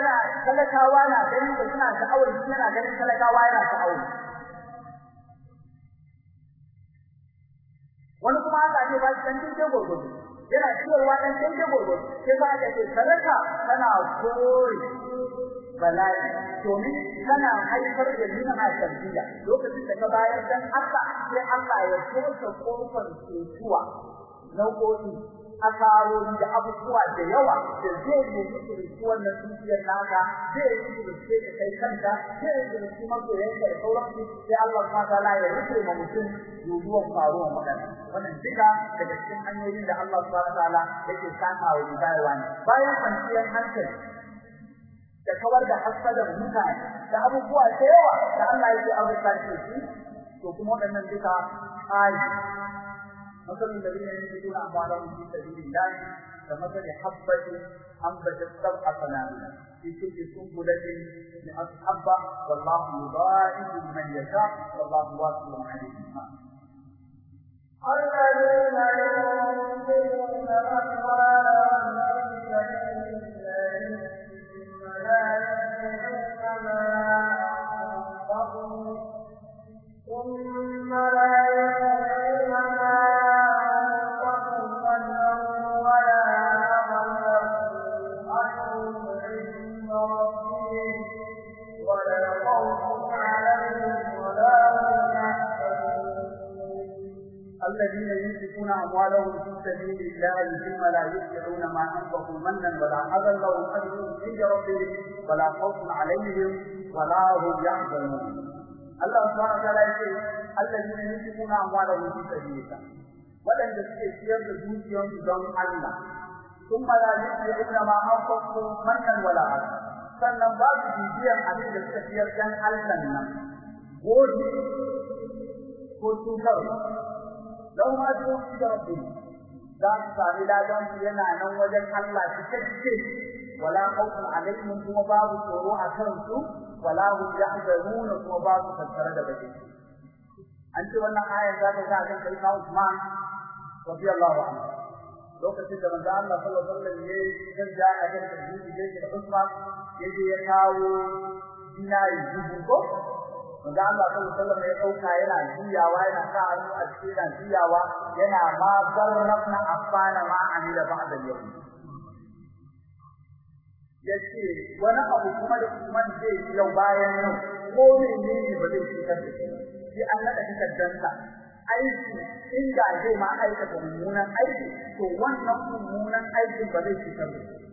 ana talakawa na gani da suna sha'awar shi yana ganin talakawa yana sha'awar wani kuma haka ne ba shi dan cikin gurgudu. Yana ciyarwa dan cikin gurgudu. Sai ba ka ce sadaka tana kore bala'i. Domin kana haifar da minha tarbiya lokacin da ka bayar dan Allah sai Allah ya tosa ƙofar tsuwa nau'o'i asarori da abubuwa da yawa da zai yi musu da wannan dukiyar naka zai yi musu da da kai kanka zai yi da su masoyanka da sauransu. Sai Allah ta ta'ala ya rufe ma mutum yuzuwan faruwar magana. Wannan duka daga cikin hanyoyin da Allah wa ta'ala yake saka wa bayarwa ne. Bayan kwanciyar hankali da kawar da hasadar mutane da abubuwa da yawa da Allah yake aurata shi to kuma waɗannan duka ayi مثل الذين ينفقون أموالهم في سبيل الله كمثل حبة أنبتت سبع سنابل في كل سنبلة مئة حبة والله يضاعف لمن يشاء والله واسع عليم الذين ينفقون أموالهم أموالهم في سبيل الله ثم لا يتبعون ما أنفقوا منا ولا أذى لهم أجرهم عند ربهم ولا خوف عليهم ولا هم يحزنون. الله سبحانه وتعالى يقول الذين ينفقون أموالهم في سبيل الله. ولن تستير دنياهم دون الله. ثم لا يتبعون ما أنفقوا منا ولا أذى. sannan ba su bibiyar abin da suka fiyar dan Allah nan gode ko cutarwa don ma su da rabbi za su sami ladan su yana nan wajen Allah cikakke. Wala khawfun alaihim kuma babu tsoro a kansu wala hum yahzanuna kuma babu tattare da bakin an ce wannan ayar za ta sa kan kai Usman radiyallahu anhu. Lokacin da manzo Allah sallallahu alaihi wasallam ya da a kan da da Usman ya je ya kawo dinari dubu ko? Manzo Allah sallallahu alaihi wasallam ya ɗauka yana juyawa yana sa hannu a cikin yana juyawa yana ma zarrafna afana ma amila ba'da yau ya ce wani abu kuma da zai yi yau bayan yau ko menene ba zai cutar da shi sai an nada takaddansa aiki inda zai ma aikata mummunan aiki to wannan mummunan aikin ba zai cutar da shi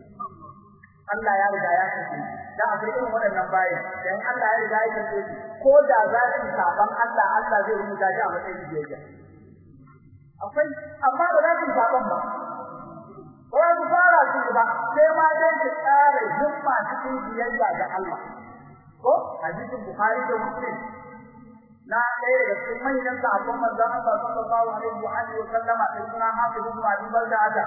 Allah ya riga ya kace da akwai irin waɗannan bayan dan Allah ya riga ya kace ko da za su saban Allah Allah zai rubuta shi a matsayin biyayya. Akwai amma ba za su saban ba. Ba za su fara su ba sai ma dan su tsara himma cikin biyayya ga Allah. Ko? Hadisin Bukhari da Muslim. Na ɗaya daga cikin manyan sahabban manzon Allah sallallahu alaihi wa alihi wa sallama sai suna Hafiz ibn Abi Balda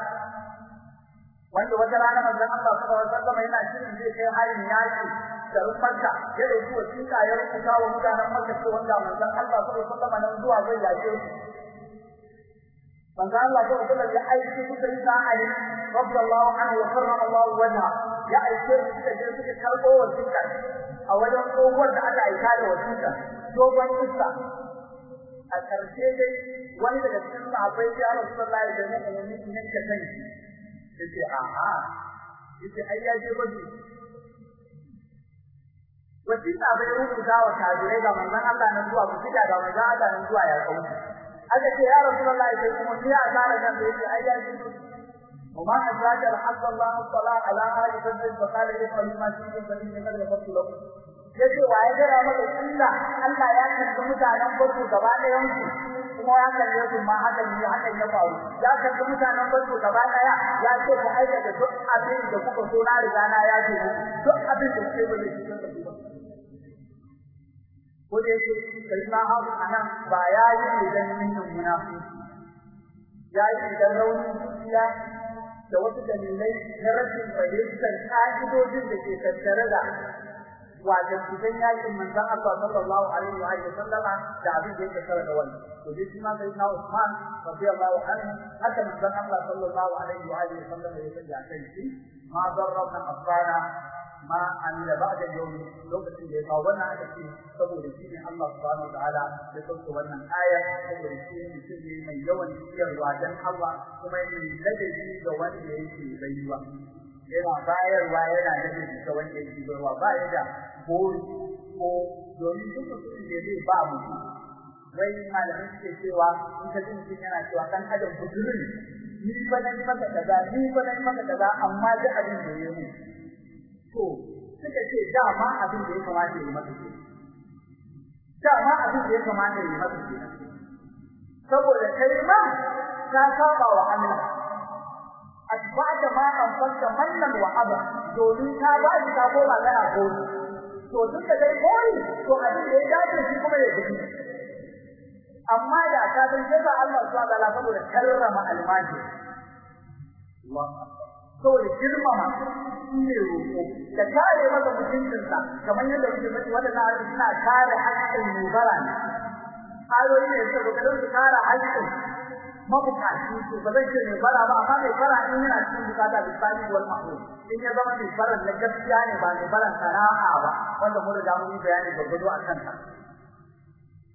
wanda wata rana manzon Allah sallallahu alaihi wa sallama yana shirin zai kai harin yaki da rufarka ya ɗauki wasiƙa ya rubuta wa mutanen Makka cewa wanda manzon Allah sallallahu alaihi wa sallama nan zuwa zai yake su manzon Allah wa sallam ya aiki su sai da Ali radiyallahu anhu wa karrama Allah wajha ya aike su suka je suka karbo wasiƙa a wajen tsohuwar da aka aika da wasiƙa dogon kissa. A ƙarshe dai wani daga cikin sahabbai ya Rasulullahi da nan ne ne ka sani yace a a yace ai ya je gobe wasiƙa bai rubuta wa kafirai ga manzon Allah nan zuwa kuka ga manzon Allah nan zuwa ya kawo aka ce ya Rasulullahi sai kuma ni a tsara kan da yace ai ya je وما أدراك لحظ الله الصلاة على آل بدر فقال افعل ما شئتم فإني قد غفرت لكم yace wa ya gaya maka illa Allah ya kalli mutanen barko gaba ɗayan su kuma ya kalle su ma haka ne hakan ya faru. Ya kalli mutanen barko gaba ɗaya ya ce ku aikata duk abin da kuka so na riga na ya ce duk abin da kuke ba ne ko da yake sai na a nan ba ya yi ne dan yin munafiki ya yi da rauni zuciya da wasu dalilai na rashin fahimtar ka'idojin da ke tattare da wajen idan yaƙin manzon Allah sallallahu alaihi wa sallama da abin da yake tare da wannan. To dai shi ma sai na Usman radiyallahu anhu haka manzon Allah sallallahu alaihi wa sallama ya faɗi a kai shi ma darrabna afana ma amila ba'da yawm lokacin da ya kawo wannan aka ce saboda shi ne Allah subhanahu wa ta'ala ya sauke wannan aya saboda shi ne mutum ne mai yawan ciyarwa dan Allah kuma yana ladabi ga wanda yake baiwa yana bayarwa yana da ga wanda yake bayarwa ba ya da bori ko domin duk mutum da zai ba mutum wai malamin suke cewa in ka ji mutum yana cewa kan adam budurin ni fa nan maka kaza ni fa nan maka kaza amma da abin da ya yi to suka ce dama abin da ya kamata ya yi maka dama abin da ya kamata ya yi maka ke saboda kai ma ka saba wa Allah. Asbata ma anfaqta mannan wa aba. Domin ka ba shi ka koma kana gori to duk da dai gori to abin da ya dace shi kuma ya gudu amma da ka san sai Allah subhanahu wa ta'ala saboda karrama almaji Allah saboda girmama ne roƙo. Da kare masa mutuncinsa kamar yadda muke faɗi wadannan ayoyi suna kare haƙƙin mubara ne. Ayoyi ne suka ga su kare haƙƙin mabukaci. Su ba zai ce mai bara ba amma mai bara in yana cikin buƙata da tsari wal mahmud in ya zama mai bara na gaskiya ne ba mai bara sana'a ba wanda mun riga mun yi bayani gurgudu a kanta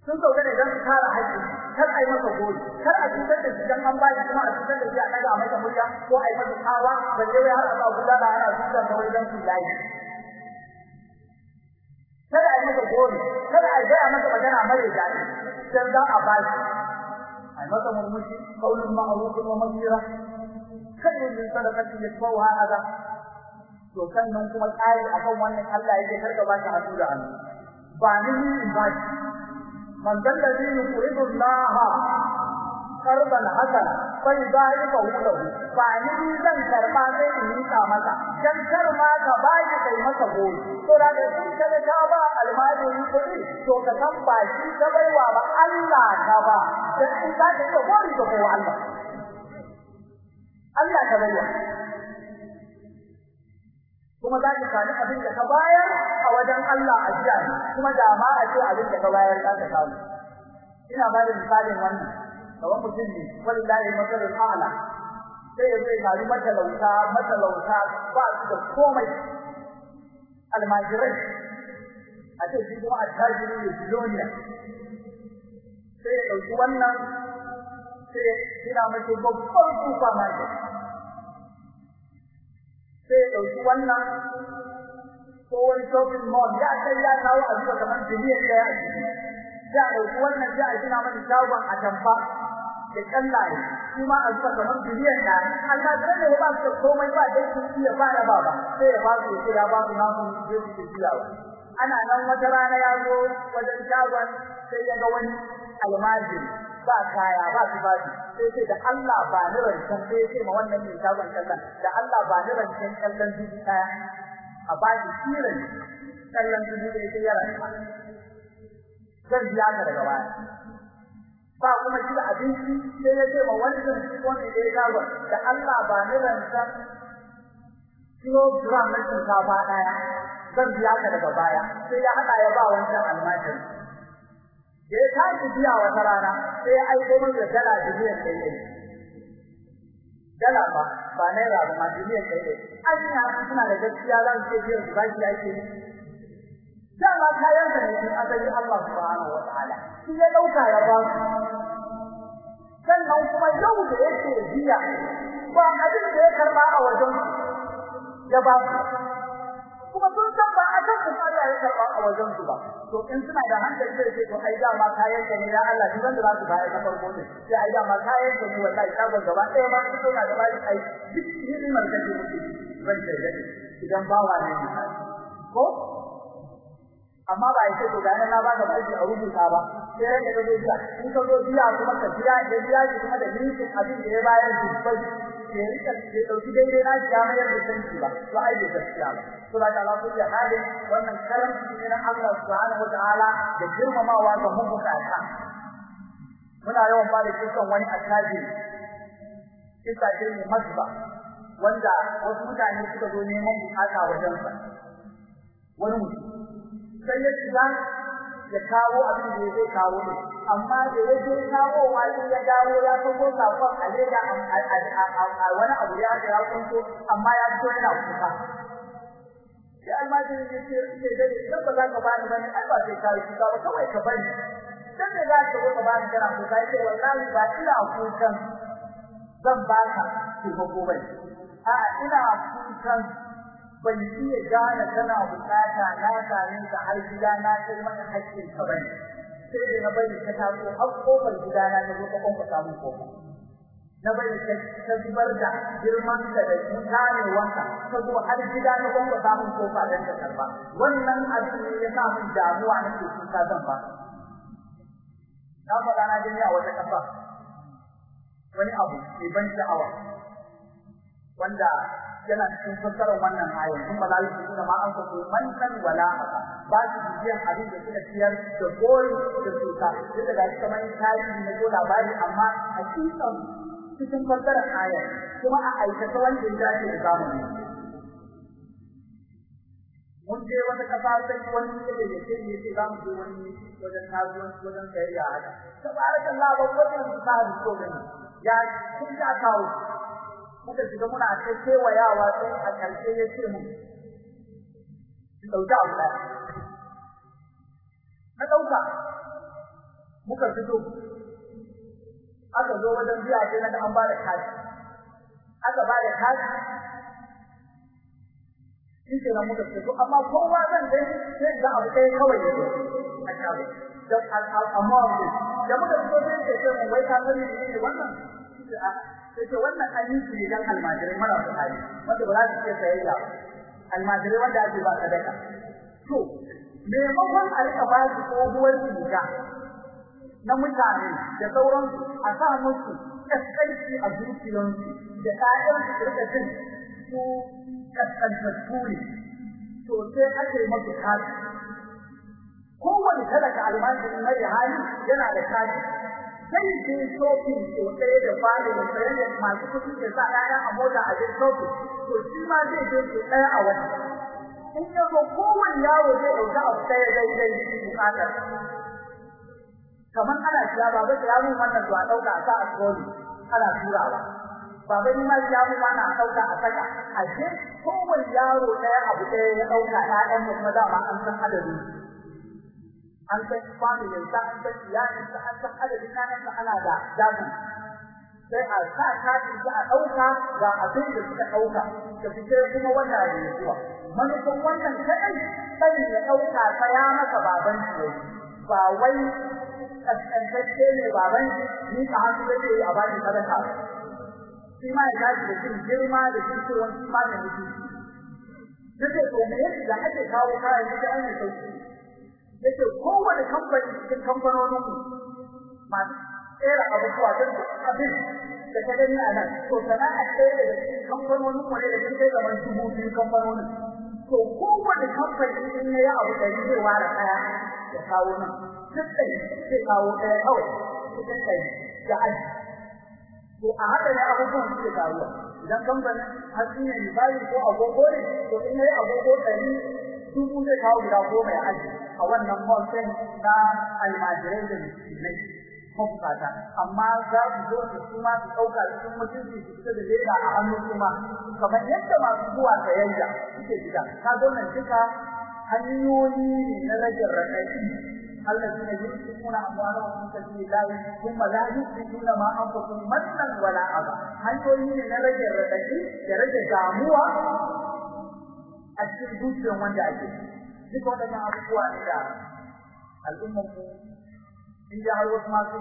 sun sauka ne don su kare haƙƙi kar a yi masa gori kar a cutar da shi don an ba kuma a cutar da shi a ɗaga a masa murya ko a yi masa tsawa balle wai har a sa guda da ana cutar da wai don su layi kada a yi masa gori kada a gaya masa magana mare daɗi dan za a ba shi. Ai masa murmushi qaulun ma'ruf wa maghfira khairun min sadaqatin yatbawha hada to sannan kuma tsari akan wannan Allah yake kar ka ba shi hannu da hannu. Ba ni ba shi. Dalladhi yuridu Allah qarban hasana fa yudaifa lahu ba ni zan karɓa sai in riƙa masa dan kar ma ka ba shi kai masa goyi to da in ka ka ba almajiri kuɗi to ka san ba shi ka baiwa kuma za ka sami abin da ka bayar a wajen Allah a jiya kuma da ma a ce abin da ka bayar za ka samu. Ina ba da misalin wannan. Kawai mutum ne wallahi masalul a'la sai ya zai sami matalauta matalauta ba su da komai. Almajirai. A ce shi kuma attajiri ne biloniya sai ya ɗauki wannan sai gina mace babban tufa sai ɗauki wannan ko wani shopping mall ya kai ya kawo a zuwa kamar biliyan ɗaya a ciki. Ya ɗauki wannan ya a gina masa shagon a tamfa da kallaye kuma a zuwa kamar biliyan da almajiran da ba su komai ba dai su iya ba ba sai ya ba su sai ya ba su nasu zai su biya ana nan wata rana ya zo wajen shagon sai ya ga wani almajiri ba kaya ba su bashi sai sai da Allah ba ni rancen sai ce ma wannan mai shagon kallon. Da Allah ba ni rancen kallon dubu kaya a ba shi kiran kallon dubu da sai ya ranta zan biya ka daga baya. Ba kuma shi da abinci sai ya ce ma wannan shi wanda ya shagon. Da Allah ba ni rancen kilogram na shinkafa ɗaya zan biya ka daga baya. Sai ya hada ya ba wancan almajiri da ya tashi biya wata rana sai ya aiko da dala biliyan ɗaya dala ba ba naira ba ma biliyan ɗaya an yi haka da gaskiya za su ce biyan su baki ake dama kayan da ne asali Allah subhanahu wa ta'ala. Shi ya ɗauka ya ba sannan kuma yau da yake biya ba abin da ya karɓa a wajen ya ba kuma sun san ba a kan Allah ya karɓa a wajen su ba. To in suna da hankali sai ce to ai dama kayan ka ne ya Allah duk wanda za su bayar na farko ne. Sai ai dama kayan ka ne wallahi shagon gaba ɗaya ma su zauna da bayan ai duk hidimar kake muke ban da yake idan bawa ne ko? Amma ba yake to gane na baka bashi a rubuta ba. Sai ran da biya. In ka zo biya kuma ka biya da biya shi kuma da linkin abin da ya bayar shi. Bai ke riƙa ke ɗauki daidai na shi ya da sanki ba. To ai da gaskiya ba. Da Allah ku ya hade wannan karamci ne na Allah subhanahu wataala da girmamawa ga mabukata. Muna yawan ba da kisan wani attajiri kisa ce ne mazba wanda wasu mutane suka zo neman buƙata wajen sa wani mutum sai ya shiga ya kawo abin da zai kawo ne amma da ya je kawo wani ya dawo ya kawo saƙon a leda a wani abu ya ga ya kunto amma ya fito yana kuka. Sai almajiri ya ce ke da idan ba za ka bani ba ne ai ba sai kai kuka ba kawai ka bani dan da za ka ka bani kana kuka sai wallahi ba ina kukan zan baka taimako ba ne a'a ina kukan ban iya gane kana buƙata na same ka har gida na kai maka hakkin ka ba ne sai da na bari ka taso har ƙofar gida na zo ka konka samu ƙofa na bari ka ta zubar da girman da mutane wanka ka zo har gida na konka samu ƙofa dan ka karɓa. Wannan abin ne ya sa min damuwa nake kuka zan ba. Na faɗa na gani a wata kafa wani abu mai ban sha'awa wanda yana cikin fassarar wannan ayar. Kun ba za su tuna ma an ko man san wala haka. Ba su biyan abin da suka ciyar da gori da suka duk da shi kamar tarihi ne ko labari amma hakikan cikin fassarar ayar kuma a aikata wanda ya dace da zamani mun je wata kasa sai wani da ya ce ne ce za mu je wani wajen kasuwanci wajen sayayya haka. Tabarakallah babban da ta ko gani. Ya kun ta kawo? Muka shiga muna ta kewayawa sai a ƙarshe ya ce mu ki ɗaya. Na ɗauka muka fito. Aka zo wajen biya sai na an ba da kashi aka ba da kashi shi ke nan muka fito amma kowa zan dai sai ga abu ɗaya kawai ya zo a shago da amma da muka fito sai ke ce mu wai ka sani ne wannan? Sai wannan an yi shi dan almajirai mara hali wanda ba za su sayayya ba. Almajirai wanda ake ba sadaka. To maimakon a riƙa ba su tsohuwar riga na mutane da sauran a sa musu kaskanci a zuciyarsu da ƴaƴan su riƙa jin su kaskantattu ne. To sai ake masu kashi kowane talaka almajiri mai hali yana da kashi sai shopping ko ɗaya da fara da sayar masu kuɗi da sa ɗaya a mota a je shopping. To shi ma zai je ko ɗaya a wata. In ya kowane yaro zai ɗauki abu ɗaya daidai buƙatar. Kamar ana siya baba da yaro wannan to a ɗauka a sa a trolley ana turawa. Baba ni ma ya mu mana ɗauka a saka. A je kowane yaro ɗaya abu ɗaya ya ɗauka ɗayan mu kuma dama an san adadin an san familin sa an san iyalin sa an san adadin kayan sa ana da dabi sai a sa katin sa a ɗauka ga abin da suka ɗauka da fice kuma wanda ne zuwa. Manufan wannan kadai sai ya ɗauka ta ya maka baban shi ba wai kaskantacce ne baban ni ka hannu da zai a bani sadaka. Shi ma ya tashi girma da shi ma da ake kawo kayan da an kowane kamfani cikin kamfanonin mu masu tsera abubuwa don abin da ta gani a nan to sana'a ɗaya daga cikin kamfanonin mu ne da suke zaman dubu biyu kamfanonin. To kowane kamfani in ya yi abu ɗari ya kawo nan. Duk ɗari zai kawo ɗaya kawai cikin ɗari da aji. To a haka ne abubuwan suke taruwa idan kamfanin hatsi ne misali ko agogo ne to in yayi agogo ɗari dubu zai kawo guda goma ya aji a wannan mall na almajirai da miskinai. Mabukata amma za su zo su kuma su ɗauka cikin mutunci su fita da leda a hannun kuma kamar yadda masu zuwa sayayya suke gida ka zo nan duka hanyoyi ne na rage raɗaɗi الذين ينفقون أموالهم في سبيل الله ثم لا ينفقون ما أنفقوا منا ولا أذى هل يريد أن رجع الرجل يرجع دعموها أشكر دوسي ومن جاء duk waɗannan abubuwa ne da al'ummar mu in ji har wasu masu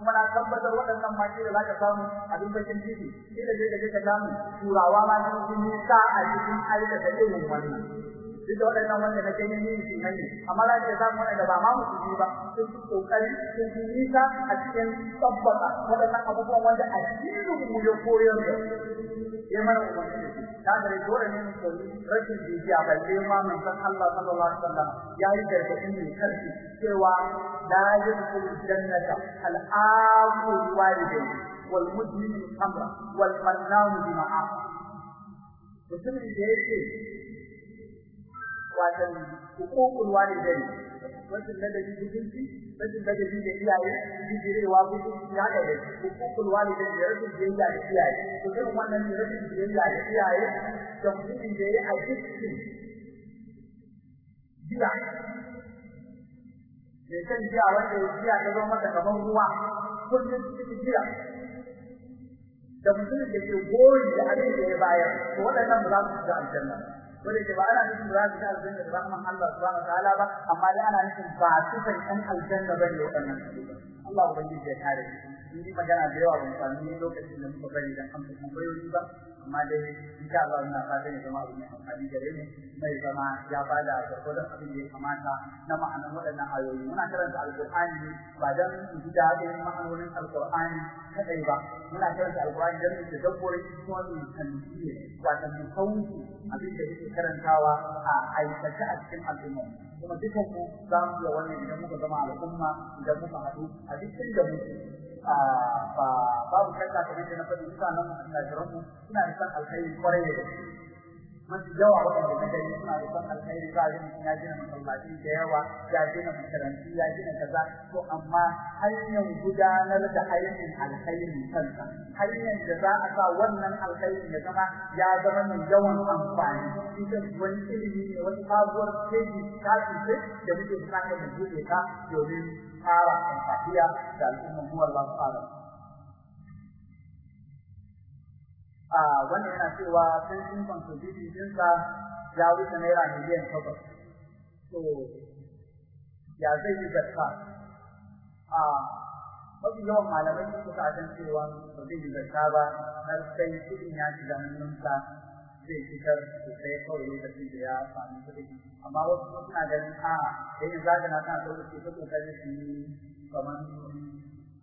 kuma na tabbatar waɗannan maki da za ka samu abin bakin ciki ila zai da ka samu turawa ma sun yi sa a cikin aikata irin wannan Duk da waɗannan wanda na kai ne shi ne. Amma za ka samu wanda ba ma musulmi ba sun fi ƙoƙari sun fi nisa a cikin tabbata waɗannan abubuwan wanda addinin mu ya koyar da ya mana umarni da da dole ne mu rashin jijiya balle ma mun san Allah sallallahu alaihi wasallam ya yi gargaɗi mai ƙarfi cewa la yadkhulu jannata al-aqu wal mujrim al-amra wal mannan bima mutumin da yake watan hukukul walidai wajen ladabi mutunci wajen ladabi da iyaye ya da da da iyaye. To wannan da iyaye da mutumin da ya wanda ya ruwa. Cikin da mutumin da ke goyi da abin da ya bayar to waɗannan ba za su shiga aljanna wanda ke ba ana nufin za su ga aljanna da rahman Allah subhanahu wataala ba amma dai ana nufin ba su san ɗan aljanna ba ne waɗannan Allah ubangiji ya kare ni yi magana da yawa ban sami lokacin da muka bari dan amsa tambayoyi ba amma dai insha Allah ina fatan ya zama mai amfani gare mu mai zama ya ba da gwargwadon abin da ya kamata na ma'anar waɗannan ayoyi. Muna karanta alƙur'ani ne ba dan mu ji daɗin ma'anonin alƙur'ani kadai ba. Muna karanta alƙur'ani dan mu dabbobi kuma mu tantiye wato mu sauƙi abin da yake karantawa a aikace a cikin al'umma. Kuma dukan mu za mu iya wannan idan muka zama al'umma idan muka haɗu a duk inda muke. Ba babu shakka kamar da na faɗi mutanen mu suna da san alkhairi ƙwarai da gaske. Mafi yawa waɗanda na gani suna da san alkhairi za a ga mutum ya gina masallaci da yawa ya gina makarantu ya gina kaza. To amma hanyar gudanar da aikin alkhairi kansa hanyar da za a sa wannan alkhairi ya zama ya zama mai yawan amfani. Ita wani ilimi ne wani sabuwar keji ta ce da muke buƙatar mu buɗe ta domin fara amfaniya da al'ummar mu Allah subhanahu a wannan yana cewa pension contribution ɗinsa ya wuce naira miliyan takwas. To ya zai yi zakka? A mafi yawan malamai suka san cewa ba zai yi zakka ba har sai kuɗin ya shiga hannunsa zai fitar da sai kawai lokacin da ya sami kuɗi. Amma wasu suna ganin a da yin zaga na kan sauƙi ta ƙoƙarin su yi kamar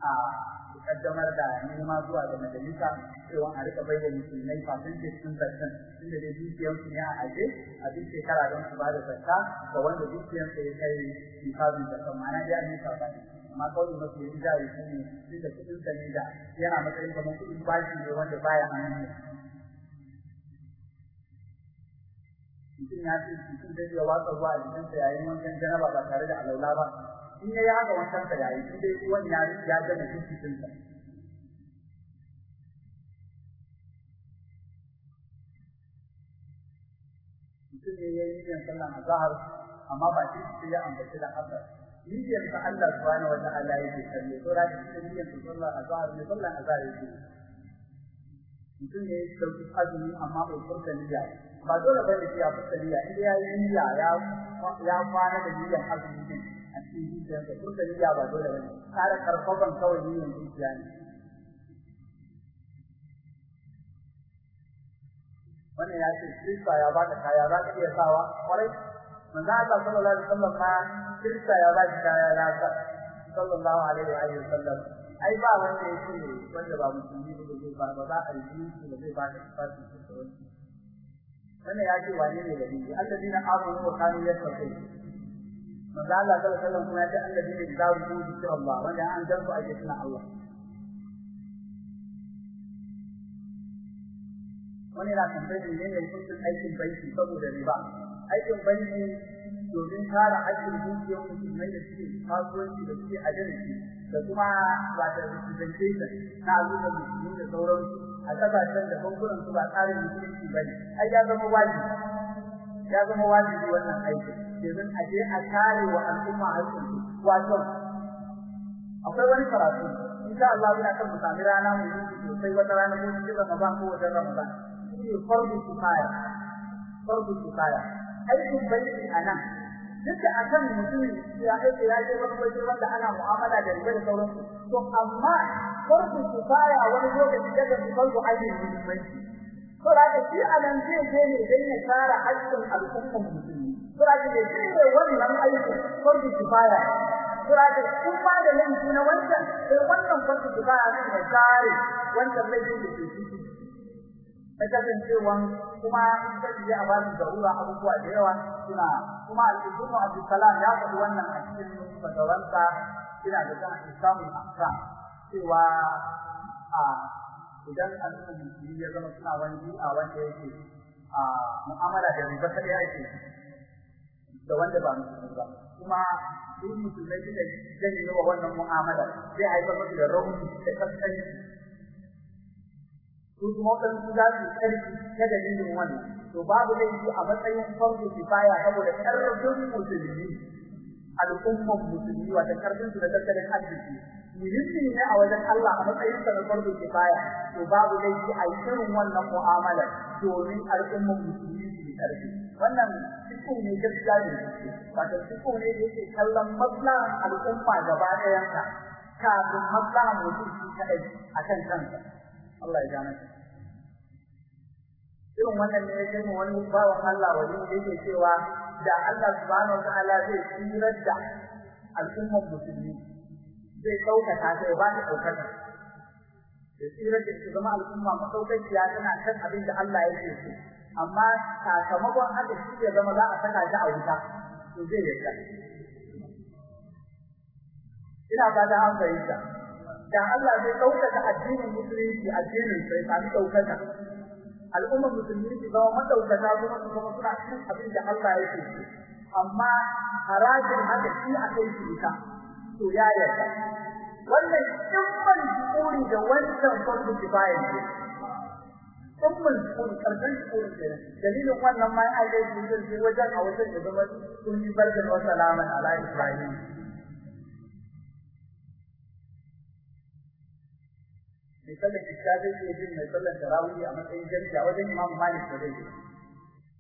a kaddamar da nema zuwa ga majalisa cewa a riƙa bai wa musulmai percentage din zakkan inda dai dukiyar su ne aje a duk shekara don su ba da zakka ga wanda dukiyar su ya kai misali zakka. Ma'ana an yi saɓani. Amma kawai mafi yin jari shi ne duk da kuɗin sa ne da yana matsayin kamar kuɗin bashi ne wanda baya hannun mutum ya ce mutum zai iya watsa ruwa a jikinsa yayin wankan janaba ba tare da alaula ba. In ya yaga wancan sa yayi in dai ruwan ya ya ga da cikin sa mutum ne yayi yin sallan azhar amma ba shi sai ya ambaci da haka. Niyyar sa Allah subhanahu wa ta'ala yake kalle to da shi niyyar sa azhar ne sallan azhar yake. Mutum ne ya ɗauki azumi amma bai furta niyya. Ba dole ba ne ya furta niyya ya yi niyya ya ya kwana da niyyar azumi din. Cikin zuciyarsa kun da niyya ba dole ba ne kare karfafan kawai niyyar zuciya ne wannan ya ce Kirista ya baka kaya za ka iya sawa ƙwarai manzo Allah sallallahu alaihi wasallam ma Kirista ya baki kaya ya sa sallallahu alaihi wa wasallam ai ba wanda yake wanda ba musulmi ba zai ba ba za a yi shi da zai ba da fasi da wani wannan ya ce wane ne da bibi alladina amanu wa kanu yattaqun. Manzo Allah sallallahu kuma ya ce alladina idza wudu zikrullah wanda an gansu ake tuna Allah. Wani na ne ne aikin banki saboda riba. Aikin banki domin kare haƙƙin dukiyar musulmai da suke kasuwanci da suke ajalci da kuma ba da representation na al'ummar musulmi da sauransu a ƙasashen da bankunan su ba tsarin musulunci ba ne. Ai ya zama wajibi. Ya zama wajibi wannan aiki domin a je a kare wa al'umma haƙƙin su. Wato akwai wani karatu insha Allah muna kan mu sami rana mu yi sosai wata rana ko cikin Ramadan ko wata Ramadan. Shi ne fardu kifaya. Fardu kifaya. Aikin bayyana a nan duk da akan mutum ya aike ya je wani waje wanda ana mu'amala da riba da sauransu. To amma farko su fara wani lokaci daga su farko ake muhimmanci. To da shi a nan zai je ne dan ya tsara haƙƙin al'ummar musulmi. To da ka shi ne wannan aiki farko su fara. To da ba da laifi na wannan sai wannan farko su fara ne wannan da ta a bani zarura abubuwa da yawa suna kuma al-Ibnu Abdul Salam ya faɗi wannan a cikin fatawansa ina da kan Islamu Aksa cewa a idan musulmi ya zama suna wani a wanda yake a mu'amala da riba ta yake da wanda ba musulmi ba. Kuma duk musulmai suka janye wa wannan mu'amala zai haifar musu da rauni da kaskanci. Su kuma waɗansu za su ƙarfi ta dalilin wannan. To babu laifi a matsayin farko kifaya saboda ƙarfin musulmi al'umman musulmi wata ƙarfin su da tattalin arziki. Muhimmi ne a wajen Allah a matsayin sa na farko kifaya. To babu laifi a yi irin wannan mu'amala domin al'umman musulmi su yi ƙarfi. Wannan cikin ne gaskiya ne wato cikin ne da yake kallon maslahan al'umma gaba ɗayansa kafin maslahan mutum shi kaɗai a kan kansa. Allah ya gane. Irin wannan ne yake mu wani bawan Allah wani da yake cewa da Allah subhanahu wataala zai tsirar da al'ummar musulmi zai ɗaukaka ta ya ba ta ɗaukaka. Da tsirar da su zama al'umma maɗaukakiya tana kan abin da Allah yake so. Amma sakamakon haka shi ya zama za a saka shi a wuta to zai yarda. Ina fata an fahimta. Da Allah zai ɗaukaka addinin musulunci addinin sai sami ɗaukaka. Al'ummar musulmi su zama madaukaka kuma su zama suna cikin abin da Allah yake so. Amma harajin haka shi a kai shi ita to ya yarda. Wannan kimman tsuri da wancan farko kifayen ne. Kimman tsuri karɓan kenan. Dalilin wannan ma ai dai sun ce wajen a wajen da zama sun yi barkan wa salaman ala ibrahim. Mai sallar isha zai iya jin mai sallar tarawih a matsayin jami'a wajen imam malik da zai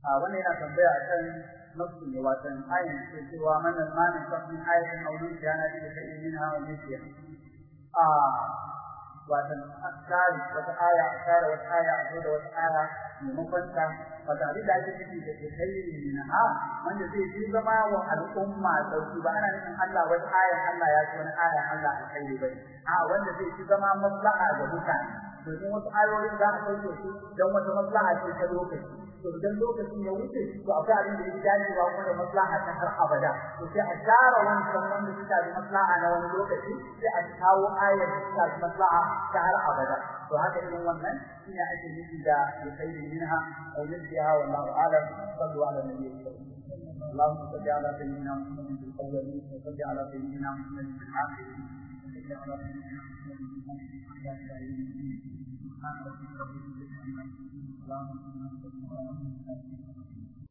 a wannan yana tambaya akan nafsu ne watan ayin ce cewa man man kafin ayatin aulun yana da kai minha wa mithliha a watan akari wata aya akara wata aya a da wata aya maimakon ta wata abin da ake nufi da ke kai minha wanda zai fi zama wa al'umma sauƙi ba ana nufin Allah wata aya Allah ya ci wani aya Allah alkhairi ba ne a wanda zai fi zama maslaha ga mutane. Domin wasu ayoyin za a ɗauke su don wata maslaha ce ta lokaci. To idan lokacin ya wuce to akwai abin da ya dace ba kuma da maslaha ta har abada to sai a tsara wancan wanda suka da maslaha na wani lokaci sai a kawo ayar suka da maslaha ta har abada to haka irin wannan shine ake nufi da yusairi minha aw yusbiha wallahu a'lam sallu ala nabiyyi اللهم صل على سيدنا محمد في الاولين وصل على سيدنا محمد في الاخرين وصل على سيدنا محمد في الاخرين سبحان ربك رب العزه عما يصفون وسلام على المرسلين